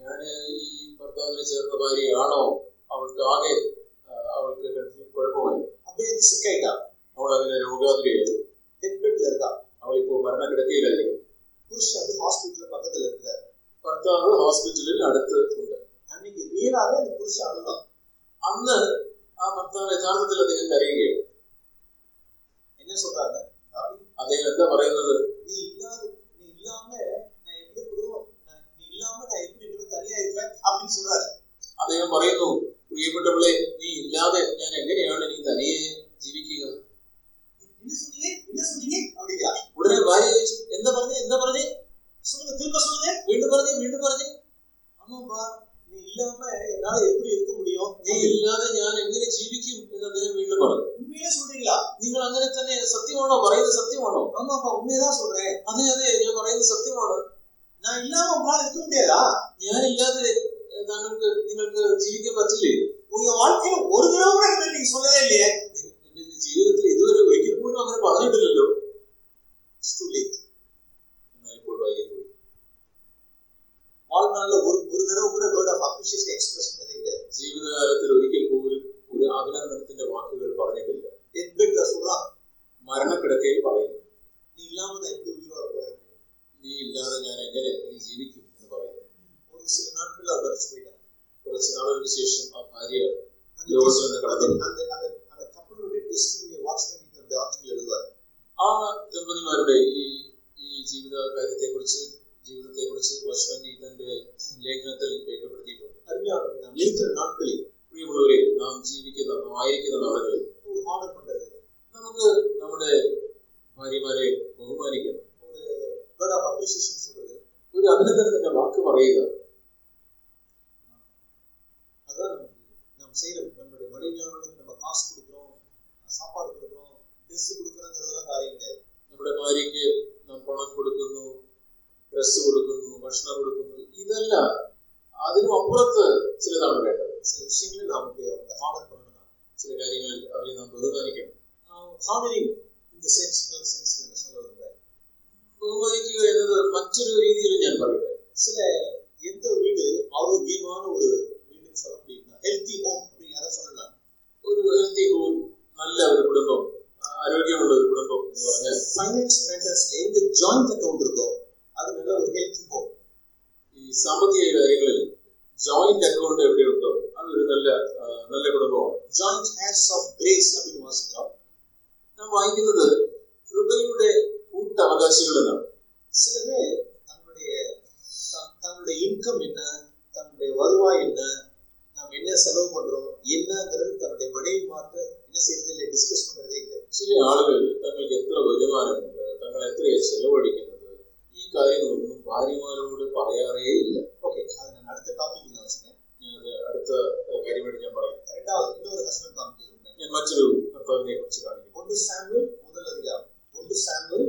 ഞാൻ ഈ ഭർത്താവിനെ ചേർന്ന ഭാര്യയാണോ അവൾക്ക് ആകെ അവൾക്ക് കുഴപ്പമായി അദ്ദേഹം സിക്കായിട്ടാ അവൾ അങ്ങനെ രോഗാതിരിയായി ഡെഡ്ബെഡിൽ ഇരിക്കാ അവൾ ഇപ്പോൾ മരണക്കിടക്കയിലായിരിക്കും പുരുഷ ഹോസ്പിറ്റലിൽ പക്കത്തിൽ ഇരിക്കുക ഭർത്താവ് ഹോസ്പിറ്റലിൽ അടുത്ത് ഉണ്ട് அன்னைக்கு ரியலாவே அந்த புருஷன் அழுதான் അന്ന് ആ ഭർത്താവ് യഥാർത്ഥത്തിൽ അദ്ദേഹം കരയുകയാണ് என்ன சொல்றாங்க "டார்லிங், അദ്ദേഹം എന്താ പറയുന്നത് நீ இல்லாத நீ இல்லாம நான் எப்படி குடும்பம் நான் நீ இல்லாம நான் எப்படி இனிமே தனியா இருப்பேன் அப்படின்னு சொல்றாரு അദ്ദേഹം പറയുന്നു പ്രിയപ്പെട്ടവളെ നീ ഇല്ലാതെ ഞാൻ എങ്ങനെയാണ് നീ തനിയെ ജീവിക്കുക என்ன சொன்னீங்க என்ன சொன்னீங்க அப்படியா ഉടനെ ഭാര്യ ചോദിച്ചു എന്താ പറഞ്ഞേ എന്താ പറഞ്ഞേ சொல்லுங்க திரும்ப சொல்லுங்க വീണ്ടും പറഞ്ഞേ വീണ്ടും പറഞ്ഞേ ஆமாப்பா நீ இல்லாம என்னால எப்படி இருக்க முடியும் നീ ഇല്ലാതെ ഞാൻ എങ്ങനെ ജീവിക്കും എന്ന് അദ്ദേഹം വീണ്ടും പറഞ്ഞു உண்மையே சொல்றீங்களா നിങ്ങൾ അങ്ങനെ തന്നെ സത്യമാണോ പറയുന്നത് സത്യമാണോ ஆமாப்பா உண்மையதான் சொல்றேன் അതെ അതെ ഞാൻ പറയുന്നത് സത്യമാണ് நான் இல்லாம உங்களால இருக்க முடியாதா ഞാനില്ലാതെ ഏഹ്, താങ്കൾക്ക് നിങ്ങൾക്ക് ജീവിക്കാൻ പറ്റില്ലേ உங்க வாழ்க்கையில ஒரு தடவை கூட இந்த மாதிரி நீங்க சொல்லவே இல்லையே എന്റെ ജീവിതത്തിൽ ഇതുവരെ ഒരിക്കൽ പോലും അങ്ങനെ പറഞ്ഞിട്ടില്ലല്ലോ It's வாழ்நாள்ல ஒரு ஒரு தடவை கூட வேர்ட் ஆஃப் அப்ரிசியேஷன் எக்ஸ்பிரஸ் பண்ணதே கிடையாது ജീവിതകാലത്തിൽ ഒരിക്കൽ പോലും ഒരു അഭിനന്ദനത്തിന്റെ വാക്കുകൾ പറഞ്ഞിട്ടില്ല டெத் பெட்ல சொல்றான் മരണക്കിടക്കയിൽ പറയുന്നു நீ இல்லாம நான் எப்படி உயிரோட போறேன் നീ ഇല്ലാതെ ഞാൻ എങ്ങനെ ഇനി ജീവിക്കും എന്ന് പറയുന്നു ஒரு சில நாட்கள் அவர் மறிச்சு போயிட்டார் കുറച്ച് നാളുകൾക്ക് ശേഷം ആ ഭാര്യ அந்த ലോകത്തിൽ test- നിന്ന് കടന്നു அந்த அந்த அந்த கப்பலுடைய டெஸ்டினியை வாட்ச் பண்ணி அந்த ஆர்டிகல் எழுதுவார் ആ ദമ്പതിമാരുടെ ഈ ഈ ജീവിത ஜீவிதத்தை குறித்து வசனி தன்னுடைய ലേഖനത്തിൽ രേഖപ്പെടുത്തിയിട്ടുണ്ട്. அருமையானவர்களாம் இருக்கிற நாட்களில் പ്രിയമുള്ളവരെ നാം ജീവിക്കുന്ന വായിക്കുന്ന നാളുകളിൽ ஒரு ஆர்டர் பண்றது നമുക്ക് നമ്മുടെ ഭാര്യമാരെ ബഹുമാനിക്കണം ஒரு வேர்ட் ஆஃப் அப்ரிசியேஷன் சொல்றது ഒരു അഭിനന്ദനത്തിന്റെ വാക്ക് പറയുക. அதான் நாம் செய்யற நம்மளுடைய மனைவியாளர்களுக்கு நம்ம காசு கொடுக்குறோம் சாப்பாடு கொடுக்குறோம் ட்ரெஸ் கொடுக்குறோங்கிறதெல்லாம் காரியம் கிடையாது നമ്മുടെ ഭാര്യയ്ക്ക് നാം പണം കൊടുക്കുന്നു. ഡ്രസ്സ് കൊടുക്കുന്നു ഭക്ഷണം കൊടുക്കുന്നു ഇതെല്ലാം അതിനും അപ്പുറത്ത് ചിലതാണ് വേണ്ടത് சில விஷயங்களை நாம் அப்படி அவங்க ஆர்டர் பண்ணணும் ചില കാര്യങ്ങളിൽ അവരെ നാം ബഹുമാനിക്കണം ஹானரிங் இந்த சென்ஸ் இன்னொரு சென்ஸ் நம்ம சொல்ல விரும்புகிறேன் ബഹുമാനിക്കുക എന്നത് മറ്റൊരു രീതിയിൽ ഞാൻ പറയട്ടെ சில எந்த வீடு ஆரோக்கியமான ஒரு வீடுன்னு சொல்ல முடியும்னா ஹெல்த்தி ஹோம் அப்படின்னு யாரை சொல்லலாம் ഒരു ഹെൽത്തി ഹോം നല്ല ഒരു കുടുംബം ആരോഗ്യമുള്ള ഒരു കുടുംബം എന്ന് പറഞ്ഞാൽ ஃபைனான்ஸ் மேட்டர்ஸ்ல எங்க ஜாயிண்ட் அக்கவுண்ட் இருக்கோ அது நல்ல ஒரு ஹெல்த்தி ஹோம் ഈ സാമ്പത്തിക കാര്യങ്ങളിൽ ജോയിന്റ് അക്കൗണ്ട് എവിടെയുണ്ടോ അതൊരു നല്ല ആ, നല്ല കുടുംബമാണ് ஜாயிண்ட் ஹேர்ஸ் ஆஃப் கிரேஸ் அப்படின்னு வாசிக்கிறோம் നാം വായിക്കുന്നത് കൃപയുടെ കൂട്ടവകാശികൾ എന്നാണ് சில பேர் தன்னுடைய த- தன்னுடைய இன்கம் என்ன தன்னுடைய வருவாய் என்ன நாம் என்ன செலவு பண்றோம் என்னங்கிறது தன்னுடைய மனைவி மாற்ற என்ன செய்யறது இல்லை டிஸ்கஸ் பண்றதே இல்லை ചില ആളുകൾ തങ്ങൾക്ക് എത്ര വരുമാനമുണ്ട് തങ്ങൾ എത്രയാണ് ചെലവഴിക്കുന്നത് ഈ കാര്യങ്ങളൊന്നും ഭാര്യമാരോട് പറയാറേ ഇല്ല. ഓക്കെ അടുത്ത ടോപ്പിക് എന്ന് വെച്ചാൽ അടുത്ത കാര്യമായിട്ട് ഞാൻ പറയാം. രണ്ടാമത് ഹസ്ബൻഡ് താമസിക്കുന്നുണ്ട് ഞാൻ മറ്റൊരു ഭർത്താവിനെ കുറിച്ച് കാണിക്കും. സാമ്പിൾ മുതലധികാരം ഒന്ന് സാമ്പിൾ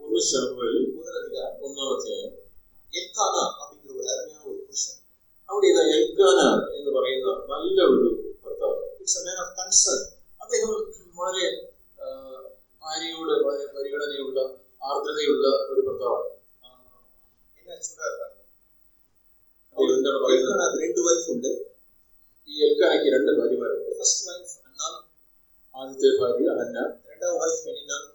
ഒന്ന് സാമ്പിൾ മുതലധികാരം ഒന്നാം അധ്യായം. എൽക്കാന അപ്പിക്കുന്ന ഒരു അരുമയാണ് അവിടെ ഇത് എൽക്കാന എന്ന് പറയുന്ന നല്ല ഒരു ഭർത്താവ്. ഇറ്റ്സ് അദ്ദേഹം വളരെ ഭാര്യയോട് വളരെ പരിഗണനയുള്ള ആർദ്രതയുള്ള ഒരു ഭർത്താവാണ്. నాకు రెండు వైఫ్ ఉండే ఈ ఎల్కాకి రెండు భార్య వారు ఫస్ట్ వైఫ్ అన్నా ఆదిత్య భార్య అన్న రెండవ వైఫ் பெனினான்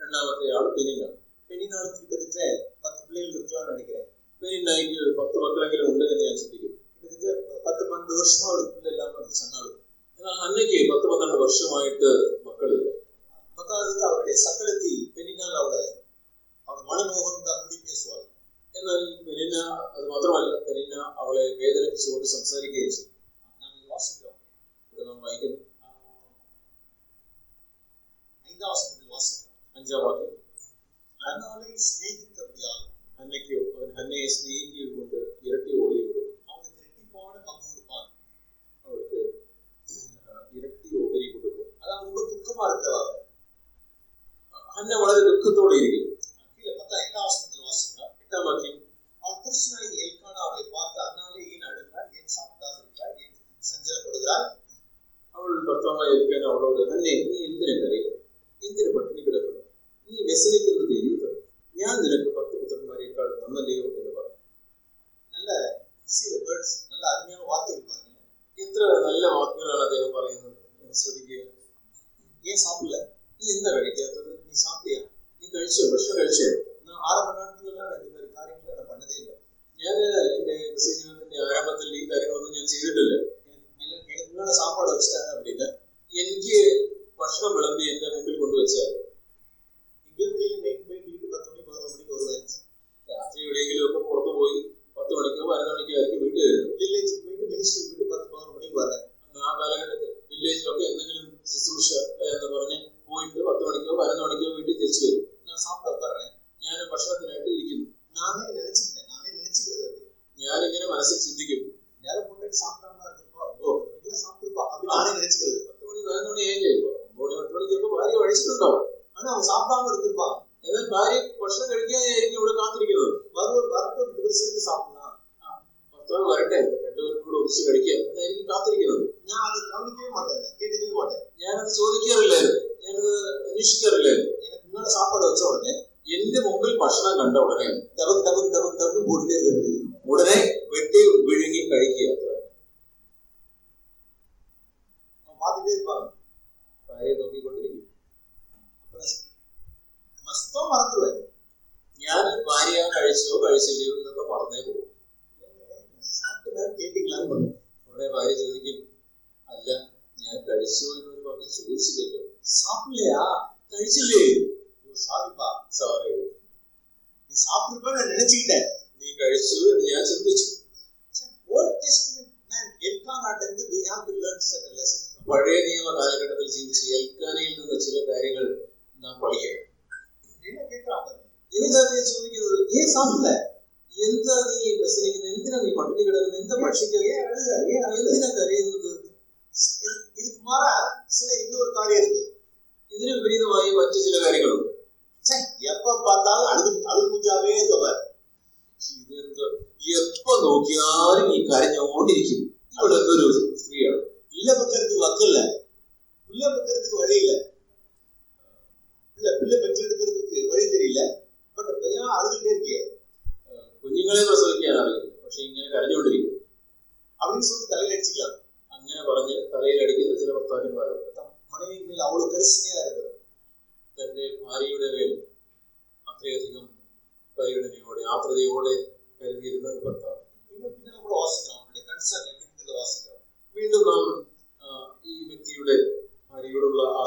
இரண்டாவது ஆள் பெனினான் பெனினான் கிட்டத்தட்ட பத்து பிள்ளைகள் இருக்கலாம்னு நினைக்கிறேன் பெனினாய்க்கு பத்து மக்களங்கள் உண்டுன்னு நான் சொல்லிக்கிறேன் கிட்டத்தட்ட பத்து பன்னெண்டு வருஷமா அவளுக்கு பிள்ளை இல்லாம இருந்து சொன்னாலும் ஏன்னா அன்னைக்கு பத்து பன்னெண்டு வருஷம் ஆயிட்டு மக்கள் இல்லை பத்தாவது அவருடைய சக்கலத்தி பெனினால் அவளை அவள் மனநோகம் தான் എന്നാൽ പെരീന അത് മാത്രമല്ല പെരീന അവളെ വേദനിപ്പിച്ചുകൊണ്ട് സംസാരിക്കുകയും ചെയ്തു. ഇവിടെ നാം വായിക്കുന്നു. അഞ്ചാം വാക്യം. അന്നയ്ക്കോ അവൻ ഹന്നയെ സ്നേഹിക്കുകയും കൊണ്ട് ഇരട്ടി ഓടിയോടും അവൾക്ക് ഇരട്ടിപ്പാട് പങ്കു കൊടുപ്പാൻ അവൾക്ക് ഇരട്ടി ഓഹരി കൊടുക്കും. അതാണ് നമ്മുടെ ദുഃഖമാർക്കുള്ളത് ഹന്ന വളരെ ദുഃഖത്തോടെ ഇരിക്കും theology. அவன் புருஷனாய் எல்கானாவை பார்த்து அதனாலே ஏன் அழுகிறார் ஏன் சாப்பிட்டா இருக்கிறார் ஏன் சஞ்சலப்படுகிறார் அவள் பர்த்தமா இருக்கான அவளோட அண்ணே நீ எந்திரங்கரே எந்திரப்பட்டு கிடக்கணும். நீ வெசனிக்கிறது இல்லை ஞான் எனக்கு பத்து புத்தகமாரி இருக்காள் தன்னலையோ என்பவர் நல்ல சில வேர்ட்ஸ் நல்ல அருமையான வார்த்தைகள் பாருங்க. எத்திர நல்ல வாக்குகளால் അദ്ദേഹം പറയുന്നത് ശ്രദ്ധിക്കുക ஏன் சாப்பிடல? நீ எந்த வேலைக்காத்தது நீ சாப்பிட்டியா? நீ கழிச்சு வருஷம் கழிச்சு. நான் ஆரம்ப நாட்கள்லாம் எனக்கு ഞാൻ എന്റെ കൃഷി ആരംഭത്തിൽ ഈ കാര്യങ്ങളൊന്നും ഞാൻ ചെയ്തിട്ടില്ല. നിങ്ങളുടെ സാപ്പാട് സ്റ്റാൻഡ് അപ്പില്ല എനിക്ക് ഭക്ഷണം വിളമ്പി എന്റെ മുമ്പിൽ കൊണ്ടുവച്ചാൽ രാത്രി എവിടെയെങ്കിലും ഒക്കെ പുറത്തു പോയി പത്ത് മണിക്കോ പതിനൊന്ന് മണിക്കോ ആയിരിക്കും വീട്ടിൽ വരുന്നത്. വില്ലേജ് മിനിസ്റ്റർ വീട്ടിൽ മണിക്ക് പറയാം ആ കാലഘട്ടത്തിൽ വില്ലേജിലൊക്കെ എന്തെങ്കിലും ശുശ്രൂഷ എന്ന് പറഞ്ഞ് പോയിട്ട് പത്ത് മണിക്കോ പതിനൊന്ന് മണിക്കോ വീട്ടിൽ തിരിച്ചു വരും. ഞാൻ സാമ്പാർ പറയാം ഞാൻ ഭക്ഷണത്തിനായിട്ട് ഇരിക്കുന്നു. நானே நினைச்சுக்கிட்டேன் நானே நினைச்சுக்கிறது யாருங்கிற மனசு சிந்திக்கும். யாரும் முன்னாடி சாப்பிட்டாங்களா இருந்திருப்பா? ஓ இதெல்லாம் சாப்பிட்டுருப்பா? அப்படின்னு நானே நினைச்சுக்கிறது. பத்து மணி பதினொன்று மணி ஏழு. ஒன்பது மணி மணிக்கு இருக்கும் பாரியை அடிச்சுட்டு ஆனா அவன் சாப்பிடாம இருந்திருப்பான். ஏதாவது பாரிய வருஷம் கிடைக்காது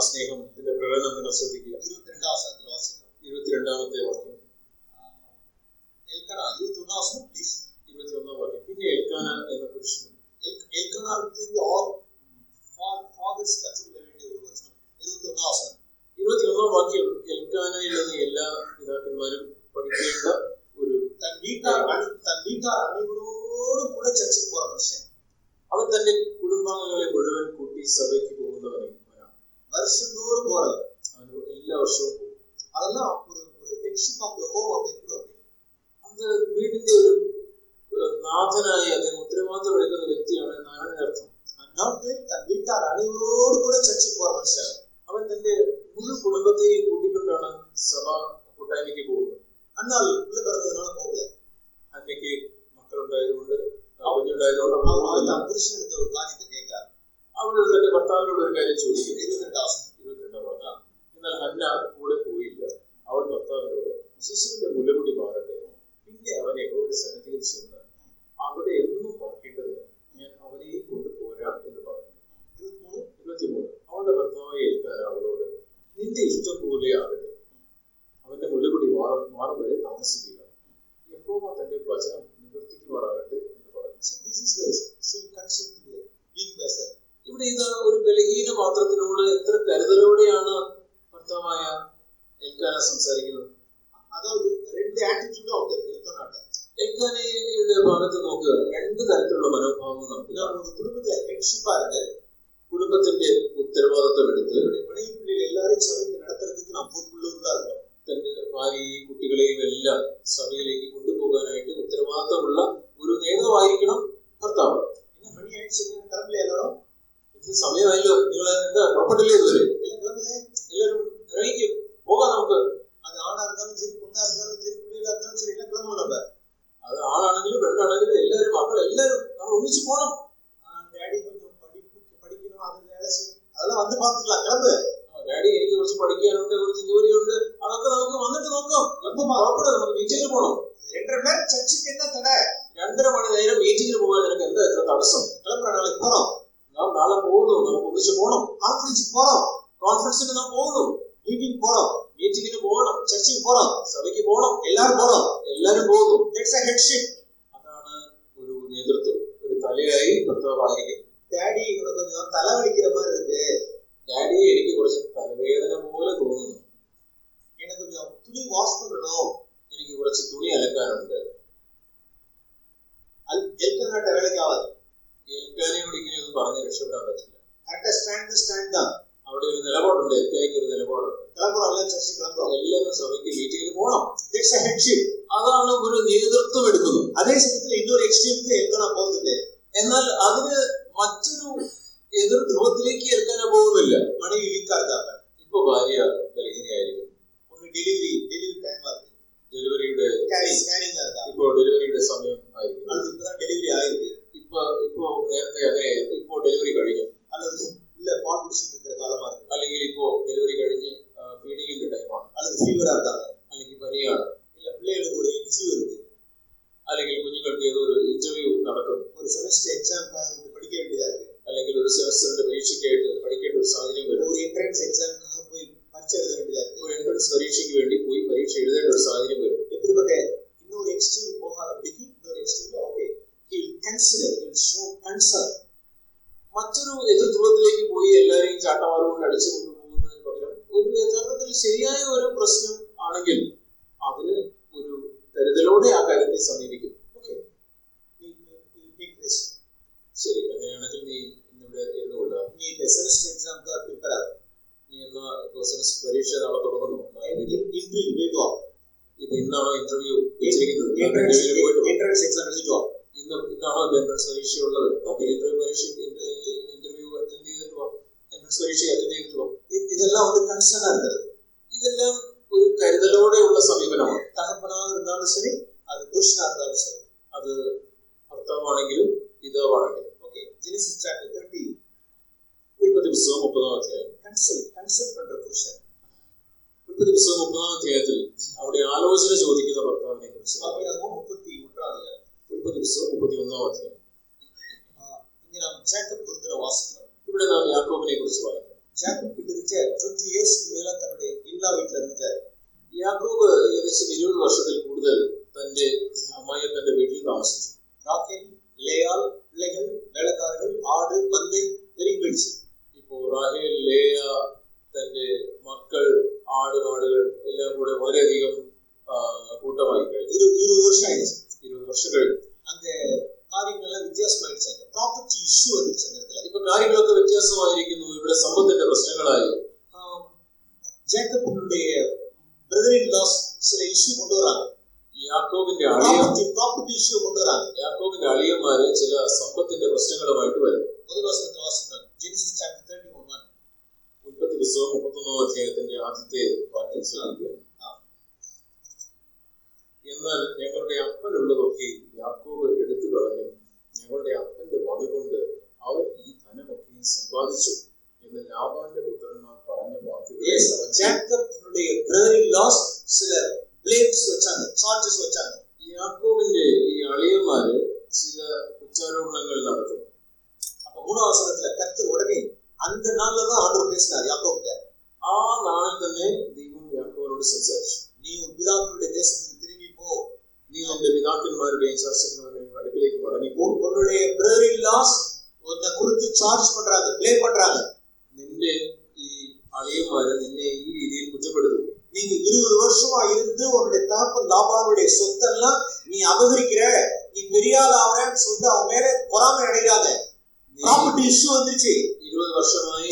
സ്നേഹം ഇതിന്റെ പ്രകടനം നിങ്ങൾ ശ്രദ്ധിക്കും ఒకటి లేదు എൻട്രൻസ് പരീക്ഷയ്ക്ക് വേണ്ടി പോയി പരീക്ഷ എഴുതേണ്ട ഒരു സാഹചര്യം വരും. മറ്റൊരു എതിർ ദൂരത്തിലേക്ക് പോയി എല്ലാവരെയും ചാട്ടവാറുകൊണ്ട് അടിച്ചുകൊണ്ട് ചാപ്റ്റർ ആദ്യത്തെ അപ്പന്റെ കൊണ്ട് അവൻ ഈ പറഞ്ഞ യാക്കോബിന്റെ ഈ അളിയന്മാര് ചില കുറ്റാരോപണങ്ങൾ നടത്തും மூணாவசனத்துல சனத்துல உடனே அந்த நாள்ல தான் ஆண்டவர் பேசினார் யாக்கோவிட்ட ஆ நாளில் தன்னே தெய்வம் யாக்கோவரோடு சம்சாரிச்சு. நீ உன் பிதாக்களுடைய தேசத்துக்கு திரும்பி போ. நீ அந்த பிதாக்கன்மாருடைய சரசகமான அடுப்பிலைக்கு போட நீ போ. உன்னுடைய பிரதர் லாஸ் உன்னை குறித்து சார்ஜ் பண்றாங்க பிளே பண்றாங்க. நின்று அதே மாதிரி நின்னே ரீதியில் குற்றப்படுது. நீங்க இருபது வருஷமா இருந்து உன்னுடைய தகப்பன் லாபானுடைய சொத்தெல்லாம் நீ அபகரிக்கிற. நீ பெரியாள் ஆவறன்னு சொல்லிட்டு அவன் மேல பொறாமை அடையாத. പ്രോപ്പർട്ടി ഇഷ്യൂ വന്നിരിക്കുകയും ഇരുപത് വർഷമായി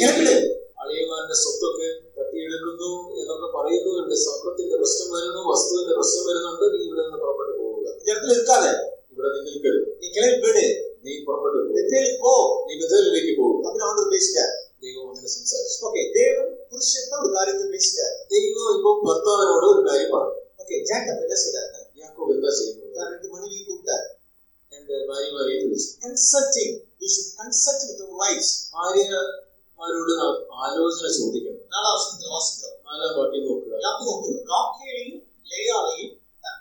അളിയന്മാരുടെ സ്വത്തൊക്കെ തട്ടിയെടുക്കുന്നു എന്നൊക്കെ പറയുന്നു. എന്റെ സ്വർഗത്തിന്റെ പ്രശ്നം വരുന്നു വസ്തുവിന്റെ പ്രശ്നം വരുന്നുണ്ട്. നീ ഇവിടെ നിന്ന് പുറപ്പെട്ടു പോവുക. ഇടത്തിൽ നിൽക്കാതെ. ഇവിടെ നീ നിൽക്കരുത്. നീ കിളി വീട്. നീ പുറപ്പെട്ടു പോ. നീ ബദലിലേക്ക് പോകും അവനോട് ഉപേക്ഷിക്കാൻ ദൈവം അങ്ങനെ സംസാരിച്ചു. ഓക്കെ ദൈവം പുരുഷത്തെ ഒരു കാര്യത്തിൽ ഉപേക്ഷിക്കാൻ ദൈവം ഇപ്പോൾ ഭർത്താവിനോട് ഒരു കാര്യം പറഞ്ഞു. ഓക്കെ ജാക്കബ് എന്താ ചെയ്താണ് യാക്കോബ് എന്താ ചെയ്യുന്നത്? രണ്ട് മണിവി കൂട്ടാൻ. എന്റെ ഭാര്യമാരെയും വിളിച്ചു. യു ഷുഡ് കൺസൾട്ട് വൈസ് ഭാര്യമാരോട് ആലോചന ചോദിക്കണം നാലാം വാസിക്കാം നാലാം വാക്യം നോക്കുക യാക്കോബ് ലേയാളെയും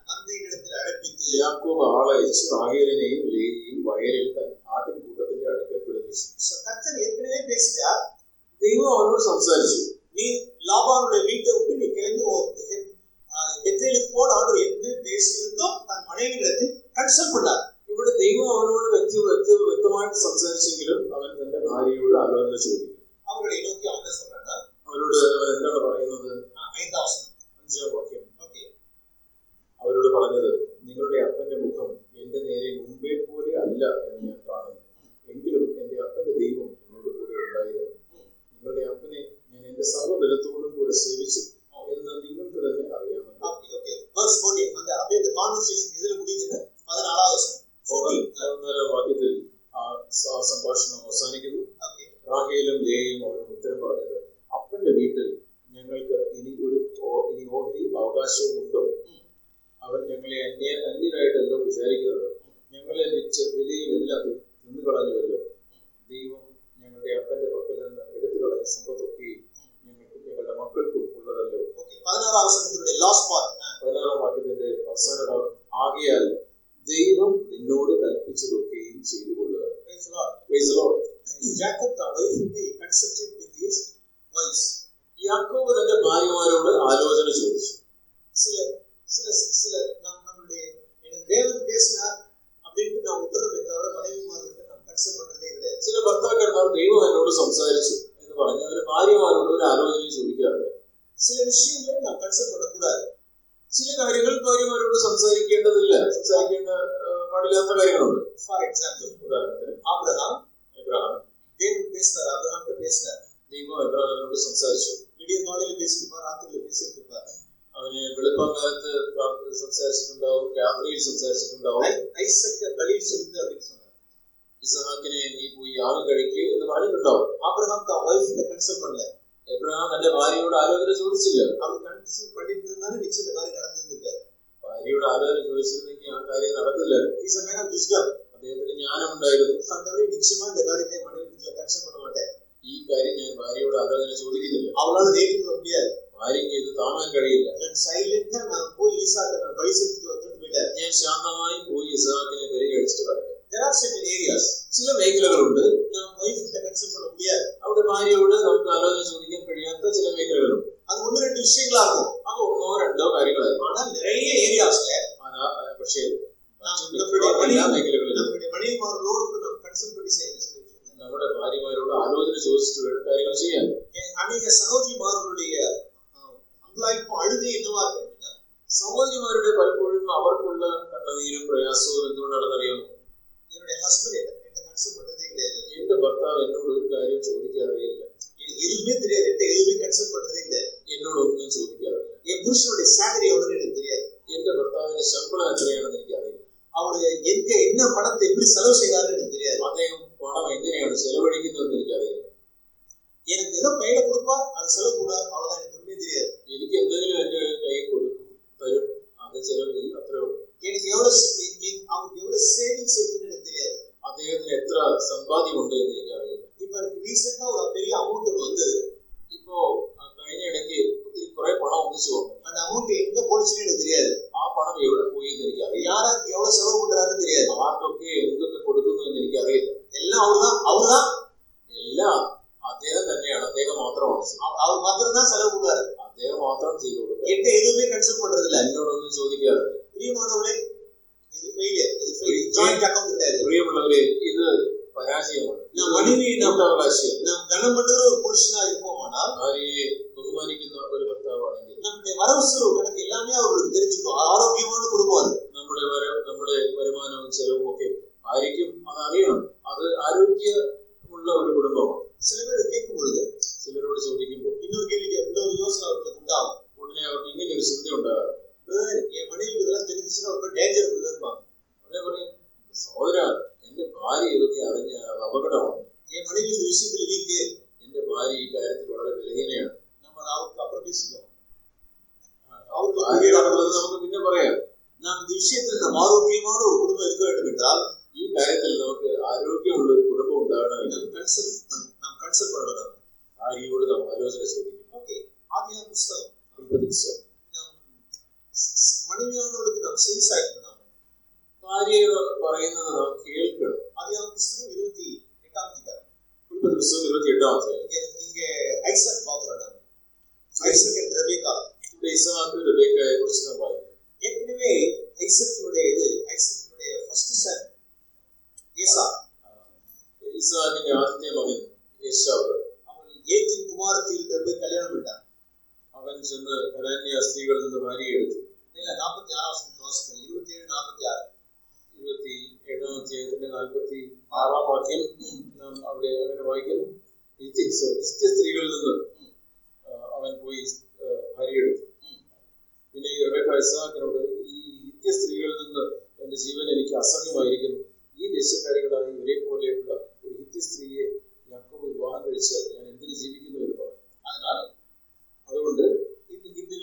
തന്തയിടത്തിൽ അഴപ്പിച്ച് യാക്കോബ് ആളയച്ച് നാഗേലിനെയും ലേയും വയലിൽ ആട്ടിൻ കൂട്ടത്തിന്റെ അടുക്കൽ പിടിപ്പിച്ചു കച്ചൻ ദൈവം അവനോട് സംസാരിച്ചു നീ ലാബാനുടെ വീട്ടை വിട്ട് നീ கன்சல்ட் பண்ணல எப்ரஹாம் தന്റെ ഭാര്യയോട് ആലോചന ചോദിച്ചില്ല. അവർ കൺസൾട്ട് பண்ணிருந்ததால நிச்சய காரியம் நடந்திருந்திருக்காரு ഭാര്യയോട് ആലോചന ചോദിച്ചിരുന്നെങ്കിൽ ആ കാര്യം നടക്കില്ലായിരുന്നു ഈ സമയം ദുഷ്ടം അദ്ദേഹത്തിന് ജ്ഞാനം ഉണ്ടായിരുന്നു കണ്ടവരെ നിശ്ചയമായ കാര്യത്തെ മണിയെടുത്തില്ല കൺസൾട്ട് பண்ண ഈ കാര്യം ഞാൻ ഭാര്യയോട് ആലോചന ചോദിക്കുന്നില്ല. അവളാണ് ദൈവത്തിന് മുമ്പിയായി ഭാര്യയ്ക്ക് ഇത് താങ്ങാൻ കഴിയില്ല. ഞാൻ സൈലന്റ് പോയി ഈസാക്കിനെ പൈസ ഞാൻ ശാന്തമായി പോയി ഇസാക്കിനെ വരികഴിച്ചിട്ട് പറയാം there are certain areas ചില മേഖലകളുണ്ട് நான் ஒய்ஃப் கிட்ட கன்சல்ட் பண்ண முடியாது അവിടെ ഭാര്യയോട് നമുക്ക് ആലോചന ചോദിക്കാൻ കഴിയാത്ത ചില മേഖലകളുണ്ട് அது ஒண்ணு ரெண்டு விஷயங்களா இருக்கும் അത് ഒന്നോ രണ്ടോ കാര്യങ്ങളായിരിക്കും ஆனா நிறைய ஏரியாஸ்ல ആനാ- പക്ഷേ நாம் മറ്റു நம்மளுடைய എല്ലാ மனைவி മേഖലകളിലും நம்மளுடைய மனைவிமார்களோடு கூட நாம் கன்சல்ட் பண்ணி செய்யணும் சில விஷயங்கள். നമ്മുടെ ഭാര്യമാരോട് ആലോചന ചോദിച്ചിട്ട് വേണം കാര്യങ്ങൾ ചെയ്യാൻ என் அநேக சகோதரிமார்களுடைய ஆஹ், அங்கலாய்ப்பும் அழுகை என்னவா இருக்கு அப்படின்னா സഹോദരിമാരുടെ പലപ്പോഴും അവർക്കുള്ള കണ്ണുനീരും പ്രയാസവും എന്തുകൊണ്ടാണെന്ന് അറിയാമോ என்னுடைய ஹஸ்பண்ட் என்கிட்ட கன்சல்ட் பண்றதே கிடையாது എന്റെ ഭർത്താവ് എന്നോട് ഒരു കാര്യം ചോദിക്കാറില്ല எனக்கு எதுவுமே தெரியாது என்கிட்ட எதுவுமே கன்சல்ட் பண்றதே கிடையாது എന്നോടൊന്നും ചോദിക്കാറില്ല என் புருஷனுடைய சேலரி எவ்வளவுன்னு எனக்கு தெரியாது എന്റെ ഭർത്താവിന്റെ ശമ്പളം എത്രയാണെന്ന് എനിക്കറിയില്ല அவரு எங்க என்ன பணத்தை எப்படி செலவு செய்யறாருன்னு எனக்கு தெரியாது അദ്ദേഹം പണം എങ്ങനെയാണ് ചെലവഴിക്കുന്നതെന്ന് എനിക്കറിയില്ല எனக்கு ஏதோ கையில கொடுப்பார் அது செலவு கூடாது அவ்வளவுதான் எனக்கு ஒண்ணுமே தெரியாது എനിക്ക് എന്തെങ്കിലും എന്റെ കയ്യിൽ കൊടുക്കും തരും അത് ചെലവ് ചെയ്യും അത്രേ ഉള്ളൂ எனக்கு எவ்வளவு எ- எ- அவருக்கு எவ்வளவு சேவிங்ஸ் இருக்குன்னு எனக்கு தெரியாது അദ്ദേഹത്തിന് എത്ര സമ്പാദ്യമുണ്ട് എന്ന് എനിക്കറിയില്ല இப்ப எனக்கு ரீசெண்டா ஒரு பெரிய அமௌண்ட் ஒன்று வந்து ഇപ്പോ ആ, കഴിഞ്ഞ ഇടയ്ക്ക് ഒത്തിരി കുറെ പണം ഒന്നിച്ചു വന്നു அந்த அமௌண்ட் எங்க போனுச்சுன்னு எனக்கு தெரியாது ആ പണം എവിടെ പോയി എന്ന് എനിക്കറിയില്ല யாராருக்கு எவ்வளவு செலவு பண்றாருன்னு தெரியாது ആർക്കൊക്കെ എന്തൊക്കെ കൊടുക്കുന്നു എന്ന് എനിക്കറിയില്ല எல்லாம் அவர்தான் அவர்தான் എല്ലാം അദ്ദേഹം തന്നെയാണ് അദ്ദേഹം മാത്രമാണ് ചെയ്യുന്നത്. அவ- அவர் மாத்திரம் தான் செலவு பண்ணுவாரு അദ്ദേഹം മാത്രം ചെയ്തു കൊടുക്കുക என்கிட்ட எதுவுமே கன்சல்ட் பண்றது இல்ல എന്നോടൊന്നും ചോദിക്കാറില്ല പ്രിയമുള്ളവരെ ഇത് ഫെയിലിയർ ഇത് ഫെയിലിയർ ജോയിന്റ് അക്കൗണ്ട് ഫെയിലിയർ പ്രിയമുള്ളവരെ ഇത് പരാജയമാണ്. നാം മനുവിയെ നാം അവകാശം നാം ഗണം ഒരു പുരുഷനായി പോകുമ്പോൾ ഭാര്യയെ ബഹുമാനിക്കുന്ന ഒരു ഭർത്താവാണെങ്കിൽ നമ്മുടെ വരവസുരവും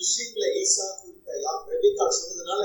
விஷயங்களை ஈசாக்கு ரெபேக்கா சொன்னதுனால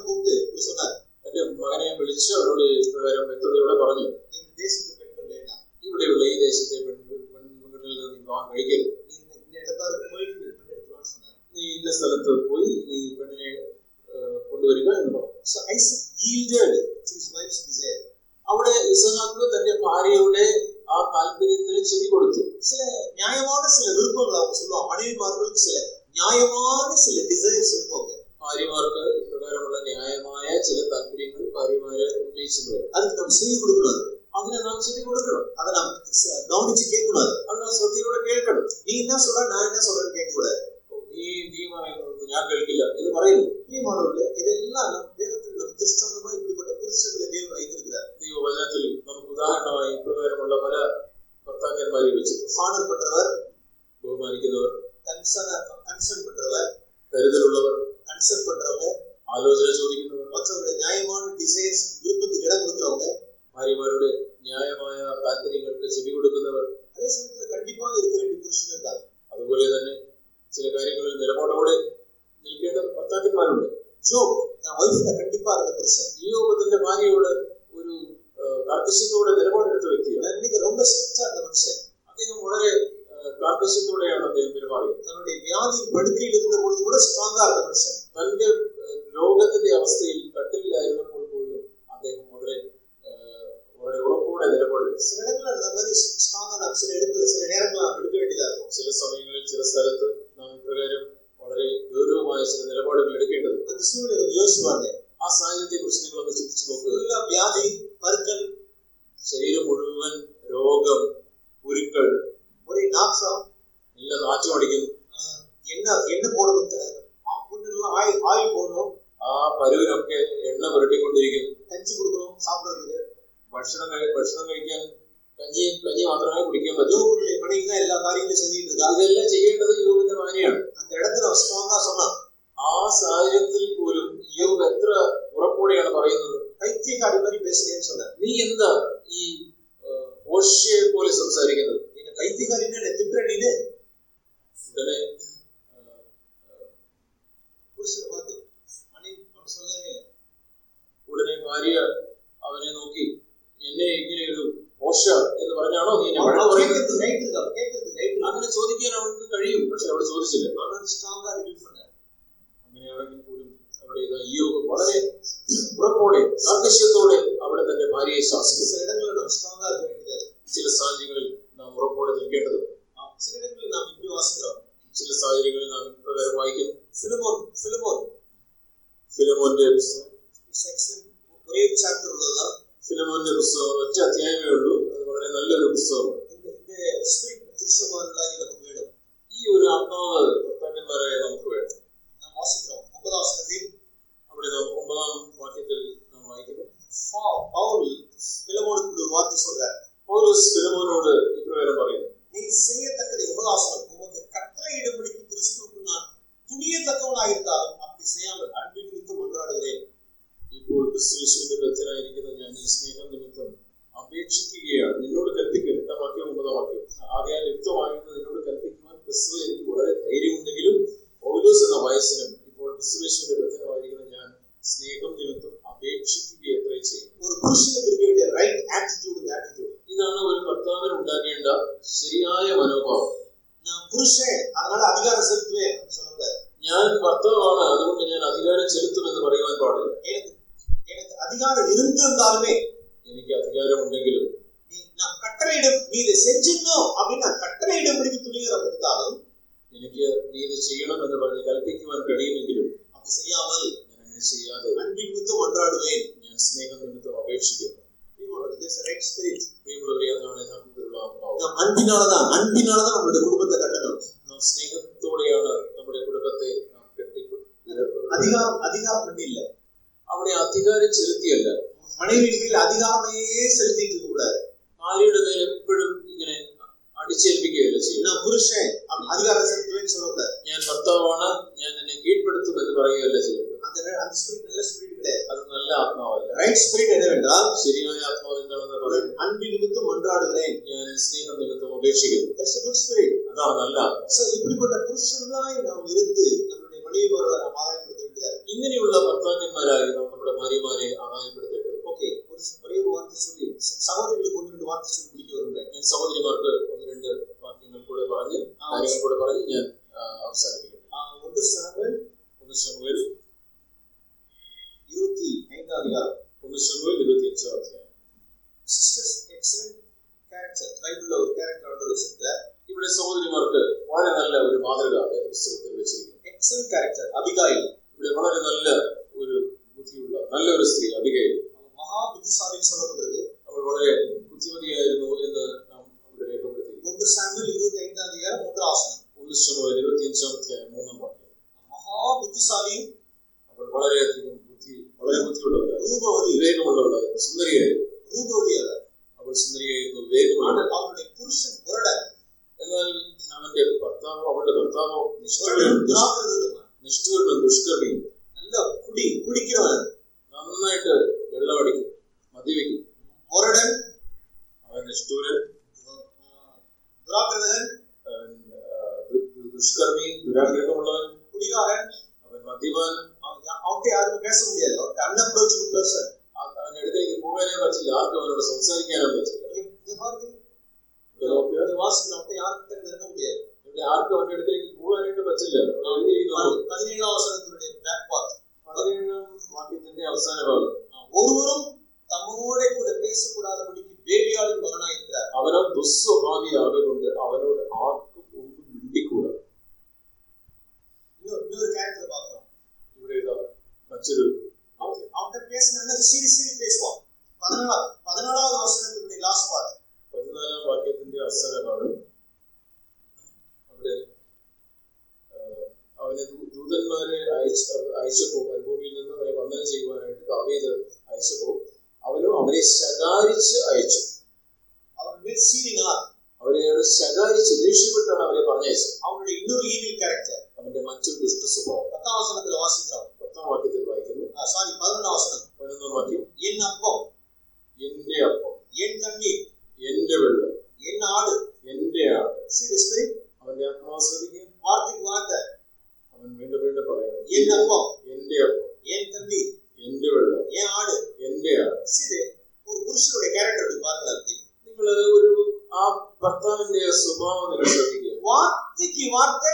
தன்னுடைய மகனை கூப்பிட்டு இப்படி சொன்னார் തന്റെ മകനെ വിളിച്ച് അവരോട് ഇപ്രകാരം വ്യക്തതയോടെ പറഞ്ഞു இந்த தேசத்து பெண்கள் வேண்டாம் ഇവിടെയുള്ള ഈ ദേശത്തെ പെൺ പെൺകുട്ടികളിൽ നിന്ന് നീ വിവാഹം കഴിക്കരുത് நீ இந்த இந்த இடத்தாருக்கு போயிட்டு நீ பெண் எடுத்துவான்னு சொன்னார் നീ ഇന്ന സ്ഥലത്ത് പോയി നീ പെണ്ണിനെ ഏഹ്, കൊണ്ടുവരിക എന്ന് പറഞ്ഞു So Isaac yielded to his wife's desire. അവിടെ ഇസഹാക്ക് തന്റെ ഭാര്യയുടെ ആ താല്പര്യത്തിന് ചെവി കൊടുത്തു சில நியாயமான சில விருப்பங்கள் அவங்க சொல்லுவாங்க மனைவிமார்களுக்கு சில நியாயமான சில டிசைர்ஸ் இருக்கும் அவங்க ഭാര്യമാർക്ക് ഇപ്രകാരമുള്ള ന്യായമായ ചില താല്പര്യങ്ങൾ ഭാര്യമാര് ഉന്നയിച്ചു വരും அதுக்கு நம்ம செய்ய கொடுக்கூடாது അതിനെ നാം ചെവി കൊടുക്കണം அதை நம்ம ச- கவனிச்சு கேட்கக்கூடாது അത് നാം ശ്രദ്ധയോടെ കേൾക്കണം நீ என்ன சொல்ற நான் என்ன சொல்றேன்னு கேட்கக்கூடாது നീ നീ പറയുന്നത് ഞാൻ കേൾക്കില്ല എന്ന് പറയുന്നു பிரியமானவர்களே இதெல்லாம் நம் வேதத்தில் நம்ம திருஷ்டாந்தமா இப்படிப்பட்ட புருஷர்களை தேவன் வைத்திருக்கிறார் ദൈവവചനത്തിൽ നമുക്ക് ഉദാഹരണമായി ഇപ്രകാരമുള്ള പല ഭർത്താക്കന്മാരെ വെച്ചിട്ട് ஹானர் பண்றவர் ബഹുമാനിക്കുന്നവർ கன்சர்ன் கன்சர்ன் பண்றவர் കരുതലുള്ളവർ கன்சர்ன் பண்றவங்க ആലോചന ചോദിക്കുന്നവർ மற்றவங்களுடைய நியாயமான டிசைர்ஸ் விருப்பத்துக்கு இடம் கொடுக்குறவங்க ഭാര്യമാരുടെ ന്യായമായ താല്പര്യങ്ങൾക്ക് ചെവി കൊടുക്കുന്നവർ அதே சமயத்துல கண்டிப்பாக இருக்க வேண்டிய புருஷன் இருக்காங்க അതുപോലെ തന്നെ ചില കാര്യങ്ങളിൽ നിലപാടോടെ നിൽക്കേണ്ട ഭർത്താക്കന്മാരുണ്ട് ஜோப் நான் ஒய்ஃப்ல கண்டிப்பா இருந்த புருஷன் ഈ യോഗത്തിന്റെ ഭാര്യയോട് ഒരു ആ, കാർക്കശ്യത്തോടെ നിലപാടെടുത്ത വ്യക്തിയാണ് நான் இன்னைக்கு ரொம்ப ஸ்ட்ரிக்டா இருந்த மனுஷன் അദ്ദേഹം വളരെ ആ, കാർക്കശ്യത്തോടെയാണ് അദ്ദേഹം പെരുമാറിയത് தன்னுடைய வியாதியின் படுக்கையில் இருந்த பொழுது கூட ஸ்ட்ராங்கா இருந்த மனுஷன் തന്റെ ആ, രോഗത്തിന്റെ അവസ്ഥയിൽ കട്ടിലായിരുന്നപ്പോൾ പോലും അദ്ദേഹം വളരെ ആ, വളരെ ഉറപ്പോടെ നിലപാടെടുത്തു சில இடங்கள்ல அந்த மாதிரி ஸ்ட்ராங்கா நாம் சில எடுக்க சில நேரங்கள் நாம் எடுக்க வேண்டியதா இருக்கும் ചില സമയങ്ങളിൽ ചില സ്ഥലത്ത് നാം ഇപ്രകാരം വളരെ ഗൗരവമായ ചില നിലപാടുകൾ എടുക്കേണ്ടതുണ്ട് அந்த சூழ்நிலை கொஞ்சம் யோசிச்சு பாருங்க ആ സാഹചര്യത്തെ കുറിച്ച് നിങ്ങളൊന്ന് ചിന്തിച്ചു നോക്കുക ஃபுல்லா வியாதி பருக்கள் ശരീരം മുഴുവൻ രോഗം ഉരുക്കൾ ஒரே நாற்றம் എല്ലാം നാറ്റം അടിക്കുന്നു ஆஹ், என்ன என்ன போடணும் புண்ணெல்லாம் ஆயில் ஆயில் போடணும் ആ പരുവിനൊക്കെ എണ്ണ പുരട്ടിക്കൊണ്ടിരിക്കുന്നു കഞ്ചി കൊടുക്കണം സാപ്പിടുന്നത് ഭക്ഷണം ഭക്ഷണം കഴിക്കാൻ കഞ്ഞി കഞ്ഞി മാത്രമേ കുടിക്കാൻ പറ്റൂ. പണി ഇതാ എല്ലാ കാര്യങ്ങളും ചെയ്തിട്ടുണ്ട് ഇതെല്ലാം ചെയ്യേണ്ടത് യോഗിന്റെ ഭാര്യയാണ് ഇടത്തിന് അവസ്ഥ ആ സാഹചര്യത്തിൽ പോലും യോഗ എത്ര ഉറപ്പോടെയാണ് പറയുന്നത്? കൈത്യക്കാരുമാരി നീ എന്താ ഈ ഓഷ്യയെ പോലെ സംസാരിക്കുന്നത്? നിന്റെ കൈത്യക്കാരിനെ എത്തിപ്പിടണീന് ഉടനെ പുരുഷന് മുഴുവനെ ഭാര്യ അവനെ നോക്കി. എന്നെ ഇങ്ങനെയൊരു ഒരു പോഷ എന്ന് പറഞ്ഞാണോ നീ എന്നെ അങ്ങനെ ചോദിക്കാൻ അവൾക്ക് കഴിയും. പക്ഷെ അവൾ ചോദിച്ചില്ല. അങ്ങനെ ആണെങ്കിൽ പോലും അവിടെ അയ്യോ വളരെ ഉറപ്പോടെ കാർക്കശ്യത്തോടെ അവിടെ തന്റെ ഭാര്യയെ ശാസിക്കുന്നു. ചില സാഹചര്യങ്ങളിൽ നാം ഉറപ്പോടെ നിൽക്കേണ്ടത് ചിലയിടങ്ങളിൽ നാം വിശ്വാസിക്കാം ചില സാഹചര്യങ്ങളിൽ നാം ഇപ്രകാരം വായിക്കുന്നു. ഫിലിമോൻ ഫിലിമോൻ. ഫിലിമോന്റെ പുസ്തകം செக்ஷன் ஒரே சாப்டர் உள்ளதுதான் ഫിലമോന്റെ പുസ്തകം ഒറ്റ അധ്യായമേ ഉള്ളൂ അത് വളരെ നല്ലൊരു പുസ്തകമാണ് இந்த இந்த ஸ்பிரிட் புருஷமார்களாகி நமக்கு வேணும் ഈ ഒരു ആത്മാവ് ഭർത്താക്കന്മാരായ നമുക്ക് വേണം நாம் வாசிக்கிறோம் ஒன்பதாம் வசனத்தில் അവിടെ നാം ഒമ്പതാം വാക്യത്തിൽ നാം വായിക്കുന്നു பா- பவுல் பிலமோனுக்கு ஒரு வார்த்தை சொல்றார் പൗലോസ് ഫിലമോനോട് ഇപ്രകാരം പറയുന്നു நீ செய்யத்தக்கதை ஒன்பதாம் வசனம் உமக்கு கட்டளையிடும்படிக்கு கிறிஸ்துவுக்கு நான் துணியத்தக்கவனாயிருந்தாலும் அப்படி செய்யாமல் அன்பின் நிமித்தம் கொண்டாடுகிறேன் ഇപ്പോൾ ക്രിസ്തുവിന്റെ ബദ്ധനായിരിക്കുന്ന ഞാൻ ഈ സ്നേഹം നിമിത്തം അപേക്ഷിക്കുകയാണ്. നിന്നോട് കത്തിക്കുക എട്ടാം വാക്യം ഒമ്പതാം വാക്യം. ആകയാൽ യുക്തമായത് നിന്നോട് കത്തിക്കുവാൻ ക്രിസ്തു എനിക്ക് വളരെ ധൈര്യമുണ്ടെങ്കിലും ഓലോസ് എന്ന വയസ്സിനും ഇപ്പോൾ ക്രിസ്തുവേശുവിന്റെ ബദ്ധനമായിരിക്കുന്ന ഞാൻ സ്നേഹം നിമിത്തം അപേക്ഷിക്കുകയത്രേ ചെയ്യും ഒരു ക്രിസ്തുവിന്റെ மகா புத்திசாலி അവൾ വളരെയധികം ബുദ്ധി വളരെ ബുദ്ധിയുള്ളവരായിരുന്നു ரூபவதி വിവേകമുള്ളവളായിരുന്നു സുന്ദരിയായിരുന്നു ரூபவதி அவர் അവൾ സുന്ദരിയായിരുന്നു വിവേകമുള്ള ஆனால் அவருடைய புருஷன் முரடன் എന്നാൽ അവന്റെ ഭർത്താവോ അവളുടെ ഭർത്താവോ முரடன் നിഷ്ഠൂരനും துராக்கிரதனுமா നിഷ്ഠൂരനും ദുഷ്കർമ്മിയും நல்ல குடி குடிக்கிறவன் கர்த்தாவுடைய சுபாவம் எனக்கு சொல்லுங்க வார்த்தைக்கு வார்த்தை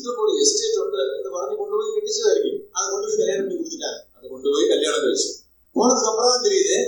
ചുറ്റും ഒരു എസ്റ്റേറ്റ് ഉണ്ട് എന്ന് പറഞ്ഞ് കൊണ്ടുപോയി കെട്ടിച്ചതായിരിക്കും അത് കൊണ്ടുപോയി കല്യാണം കൊടുത്തിട്ടാണ് അത് കൊണ്ടുപോയി കല്യാണം കഴിച്ചു போனதுக்கு அப்புறம் தெரியுது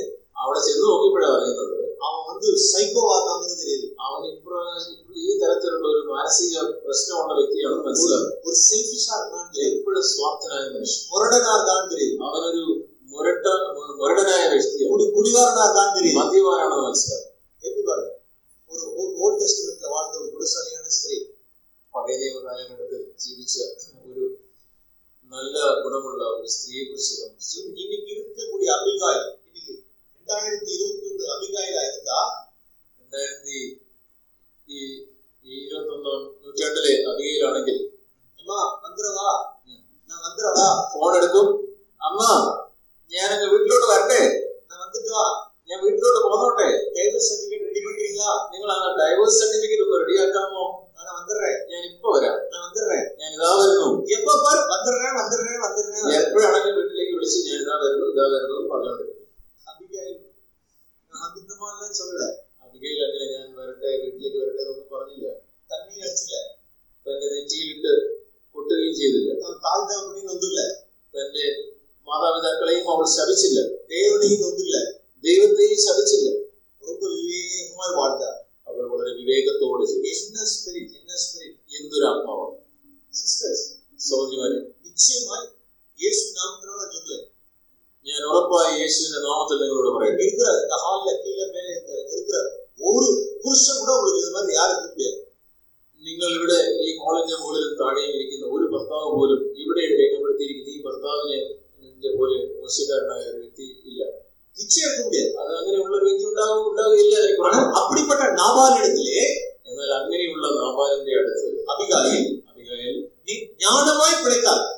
ചേർക്ക മുടിയാത് അത് അങ്ങനെയുള്ള ഒരു വ്യക്തി ഉണ്ടാവും ഉണ്ടാവുകയില്ലായിരിക്കും ആണ് അപ്പടിപ്പെട്ട നാബാലിടത്തിലെ എന്നാൽ അങ്ങനെയുള്ള നാബാലിന്റെ അടുത്ത് അബികായിൽ അബികായിൽ നീ ജ്ഞാനമായി പിഴക്കാതെ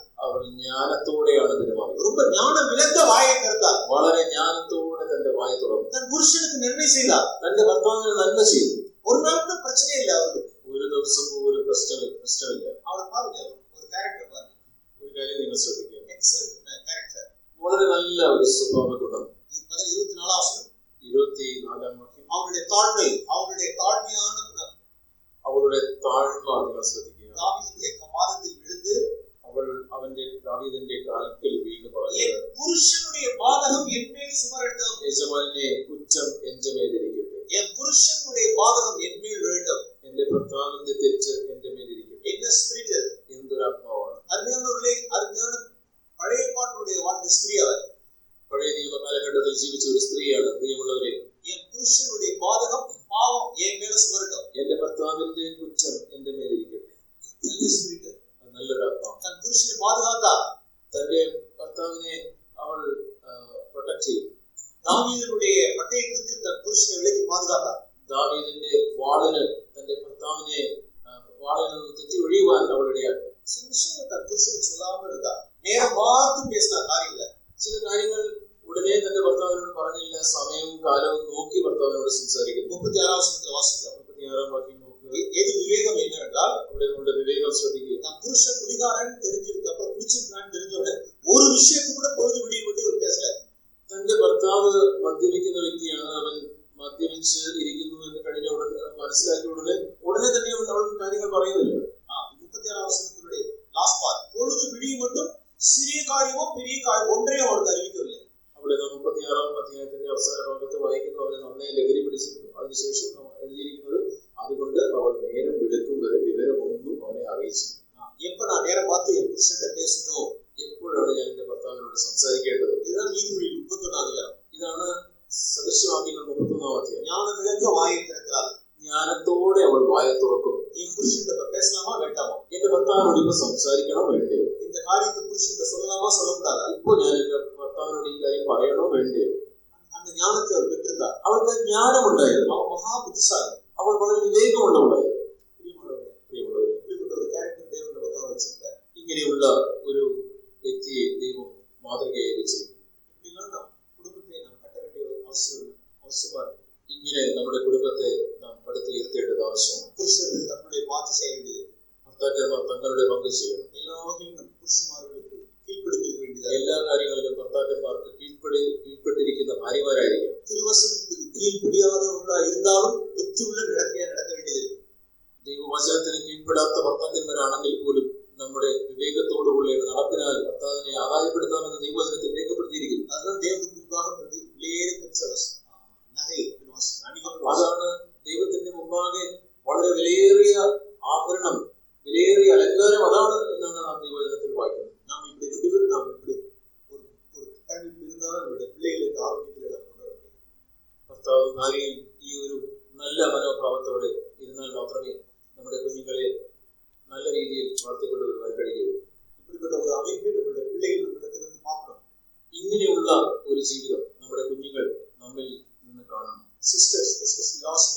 திரும்பியும் மட்டும் சிறிய കാര്യമോ பெரிய കാര്യം ഒന്നേ അവർക്ക് അറിവിക്കില്ല അവിടെ മുപ്പത്തി ആറാം അധ്യായത്തിന്റെ അവസാന ഭാഗത്ത് വായിക്കുന്നു അവരെ നന്നായി ലഹരി പിടിച്ചിരുന്നു. അതിനുശേഷം എഴുതിയിരിക്കുന്നത് അതുകൊണ്ട് അവൾ നേരം വെളുക്കും വരെ വിവരമൊന്നും അവനെ അറിയിച്ചു എപ്പോഴാ? നേരം பார்த்து என் புருஷன்ட்ட பேசணும் എപ്പോഴാണ് ഞാൻ എന്റെ ഭർത്താവിനോട് സംസാരിക്കേണ്ടത്? ഇതാണ് ഈ മൊഴി മുപ്പത്തൊന്നാം അധികാരം. ഇതാണ് സദൃശവാക്യങ്ങൾ മുപ്പത്തൊന്നാം അധ്യായം. ഞാൻ വിളക്ക് വായി തിരക്കാൽ ജ്ഞാനത്തോടെ അവൾ വായ തുറക്കും ഈ പുരുഷന്റെ പേശണമോ വേണ്ടമോ? എന്റെ ഭർത്താവിനോട് ഇപ്പൊ സംസാരിക്കണോ இந்த காரியத்தை குறித்து சொல்லலாமா சொல்லக்கூடாதா இப்போ ഞാൻ എന്റെ ഭർത്താവിനോട് ഈ കാര്യം പറയണോ വേണ്ടയോ அந்த ஞானத்தை அவர் பெற்றிருந்தார் அவளுக்கு ஞானம் உண்டாயிருக்கும் அவன் மகா புத்திசாலி அவள் വളരെ விவேகம் உள்ளவளாய் ഇങ്ങനെയുള്ള ഒരു വ്യക്തിയെ ദൈവം മാതൃകയായി വെച്ചിരിക്കുന്നു കുടുംബത്തെ നാം കട്ടവേണ്ട ആവശ്യം ആവശ്യമാണ് ഇങ്ങനെ നമ്മുടെ കുടുംബത്തെ നാം പടുത്തുയർത്തേണ്ടത് ആവശ്യമാണ് നമ്മുടെ പാർട്ടി ചെയ്യേണ്ടത് ഭർത്താക്കന്മാർ തങ്ങളുടെ പങ്ക് ചെയ്യണം എല്ലാവരും പുരുഷന്മാരുടെ കീഴ്പ്പെടുത്തൽ വേണ്ടി എല്ലാ കാര്യങ്ങളിലും ഭർത്താക്കന്മാർക്ക് കീഴ്പ്പെടി കീഴ്പ്പെട്ടിരിക്കുന്ന ഭാര്യമാരായിരിക്കും. തിരുവസനത്തിന് കീഴ്പ്പെടിയാതെ ഉണ്ടായിരുന്നാലും ബുദ്ധിയുള്ള നടക്കാൻ നടക്ക വേണ്ടി വരും. ദൈവവചനത്തിന് കീഴ്പ്പെടാത്ത ഭർത്താക്കന്മാരാണെങ്കിൽ പോലും നമ്മുടെ വിവേകത്തോടുകൂടിയുള്ള നടപ്പിനാൽ ഭർത്താവിനെ ആദായപ്പെടുത്താമെന്ന് ദൈവവചനത്തിൽ രേഖപ്പെടുത്തിയിരിക്കുന്നു. അതാണ് ദൈവത്തിന്റെ വിവാഹം പ്രതി അതാണ് ദൈവത്തിന്റെ മുമ്പാകെ വളരെ വിലയേറിയ ആഭരണം. വിലയേറിയ അലങ്കാരം അതാണ് എന്നാണ് നാം ദൈവചനത്തിൽ വായിക്കുന്നത്. നാം ഇവിടെ ഇരുന്ന് നാം ഇവിടെ ഒരു കിട്ടാനിൽ ഇരുന്നാൽ ഇവിടെ പിള്ളേരുടെ ആരോഗ്യത്തിലാണ് കൊണ്ടുവരുന്നത്. ഭർത്താവ് ഭാര്യയും ഈ ഒരു നല്ല മനോഭാവത്തോടെ ഇരുന്നാൽ മാത്രമേ നമ്മുടെ കുഞ്ഞുങ്ങളെ നല്ല രീതിയിൽ വളർത്തിക്കൊണ്ടുവരുവാൻ കഴിയുള്ളൂ ഇപ്പോഴത്തെ ഒരു അമേരിക്കയിലുള്ള പിള്ളേർ നമ്മുടെ നിന്ന് മാറണം ഇങ്ങനെയുള്ള ഒരു ജീവിതം നമ്മുടെ കുഞ്ഞുങ്ങൾ നമ്മിൽ നിന്ന് കാണണം. Sisters last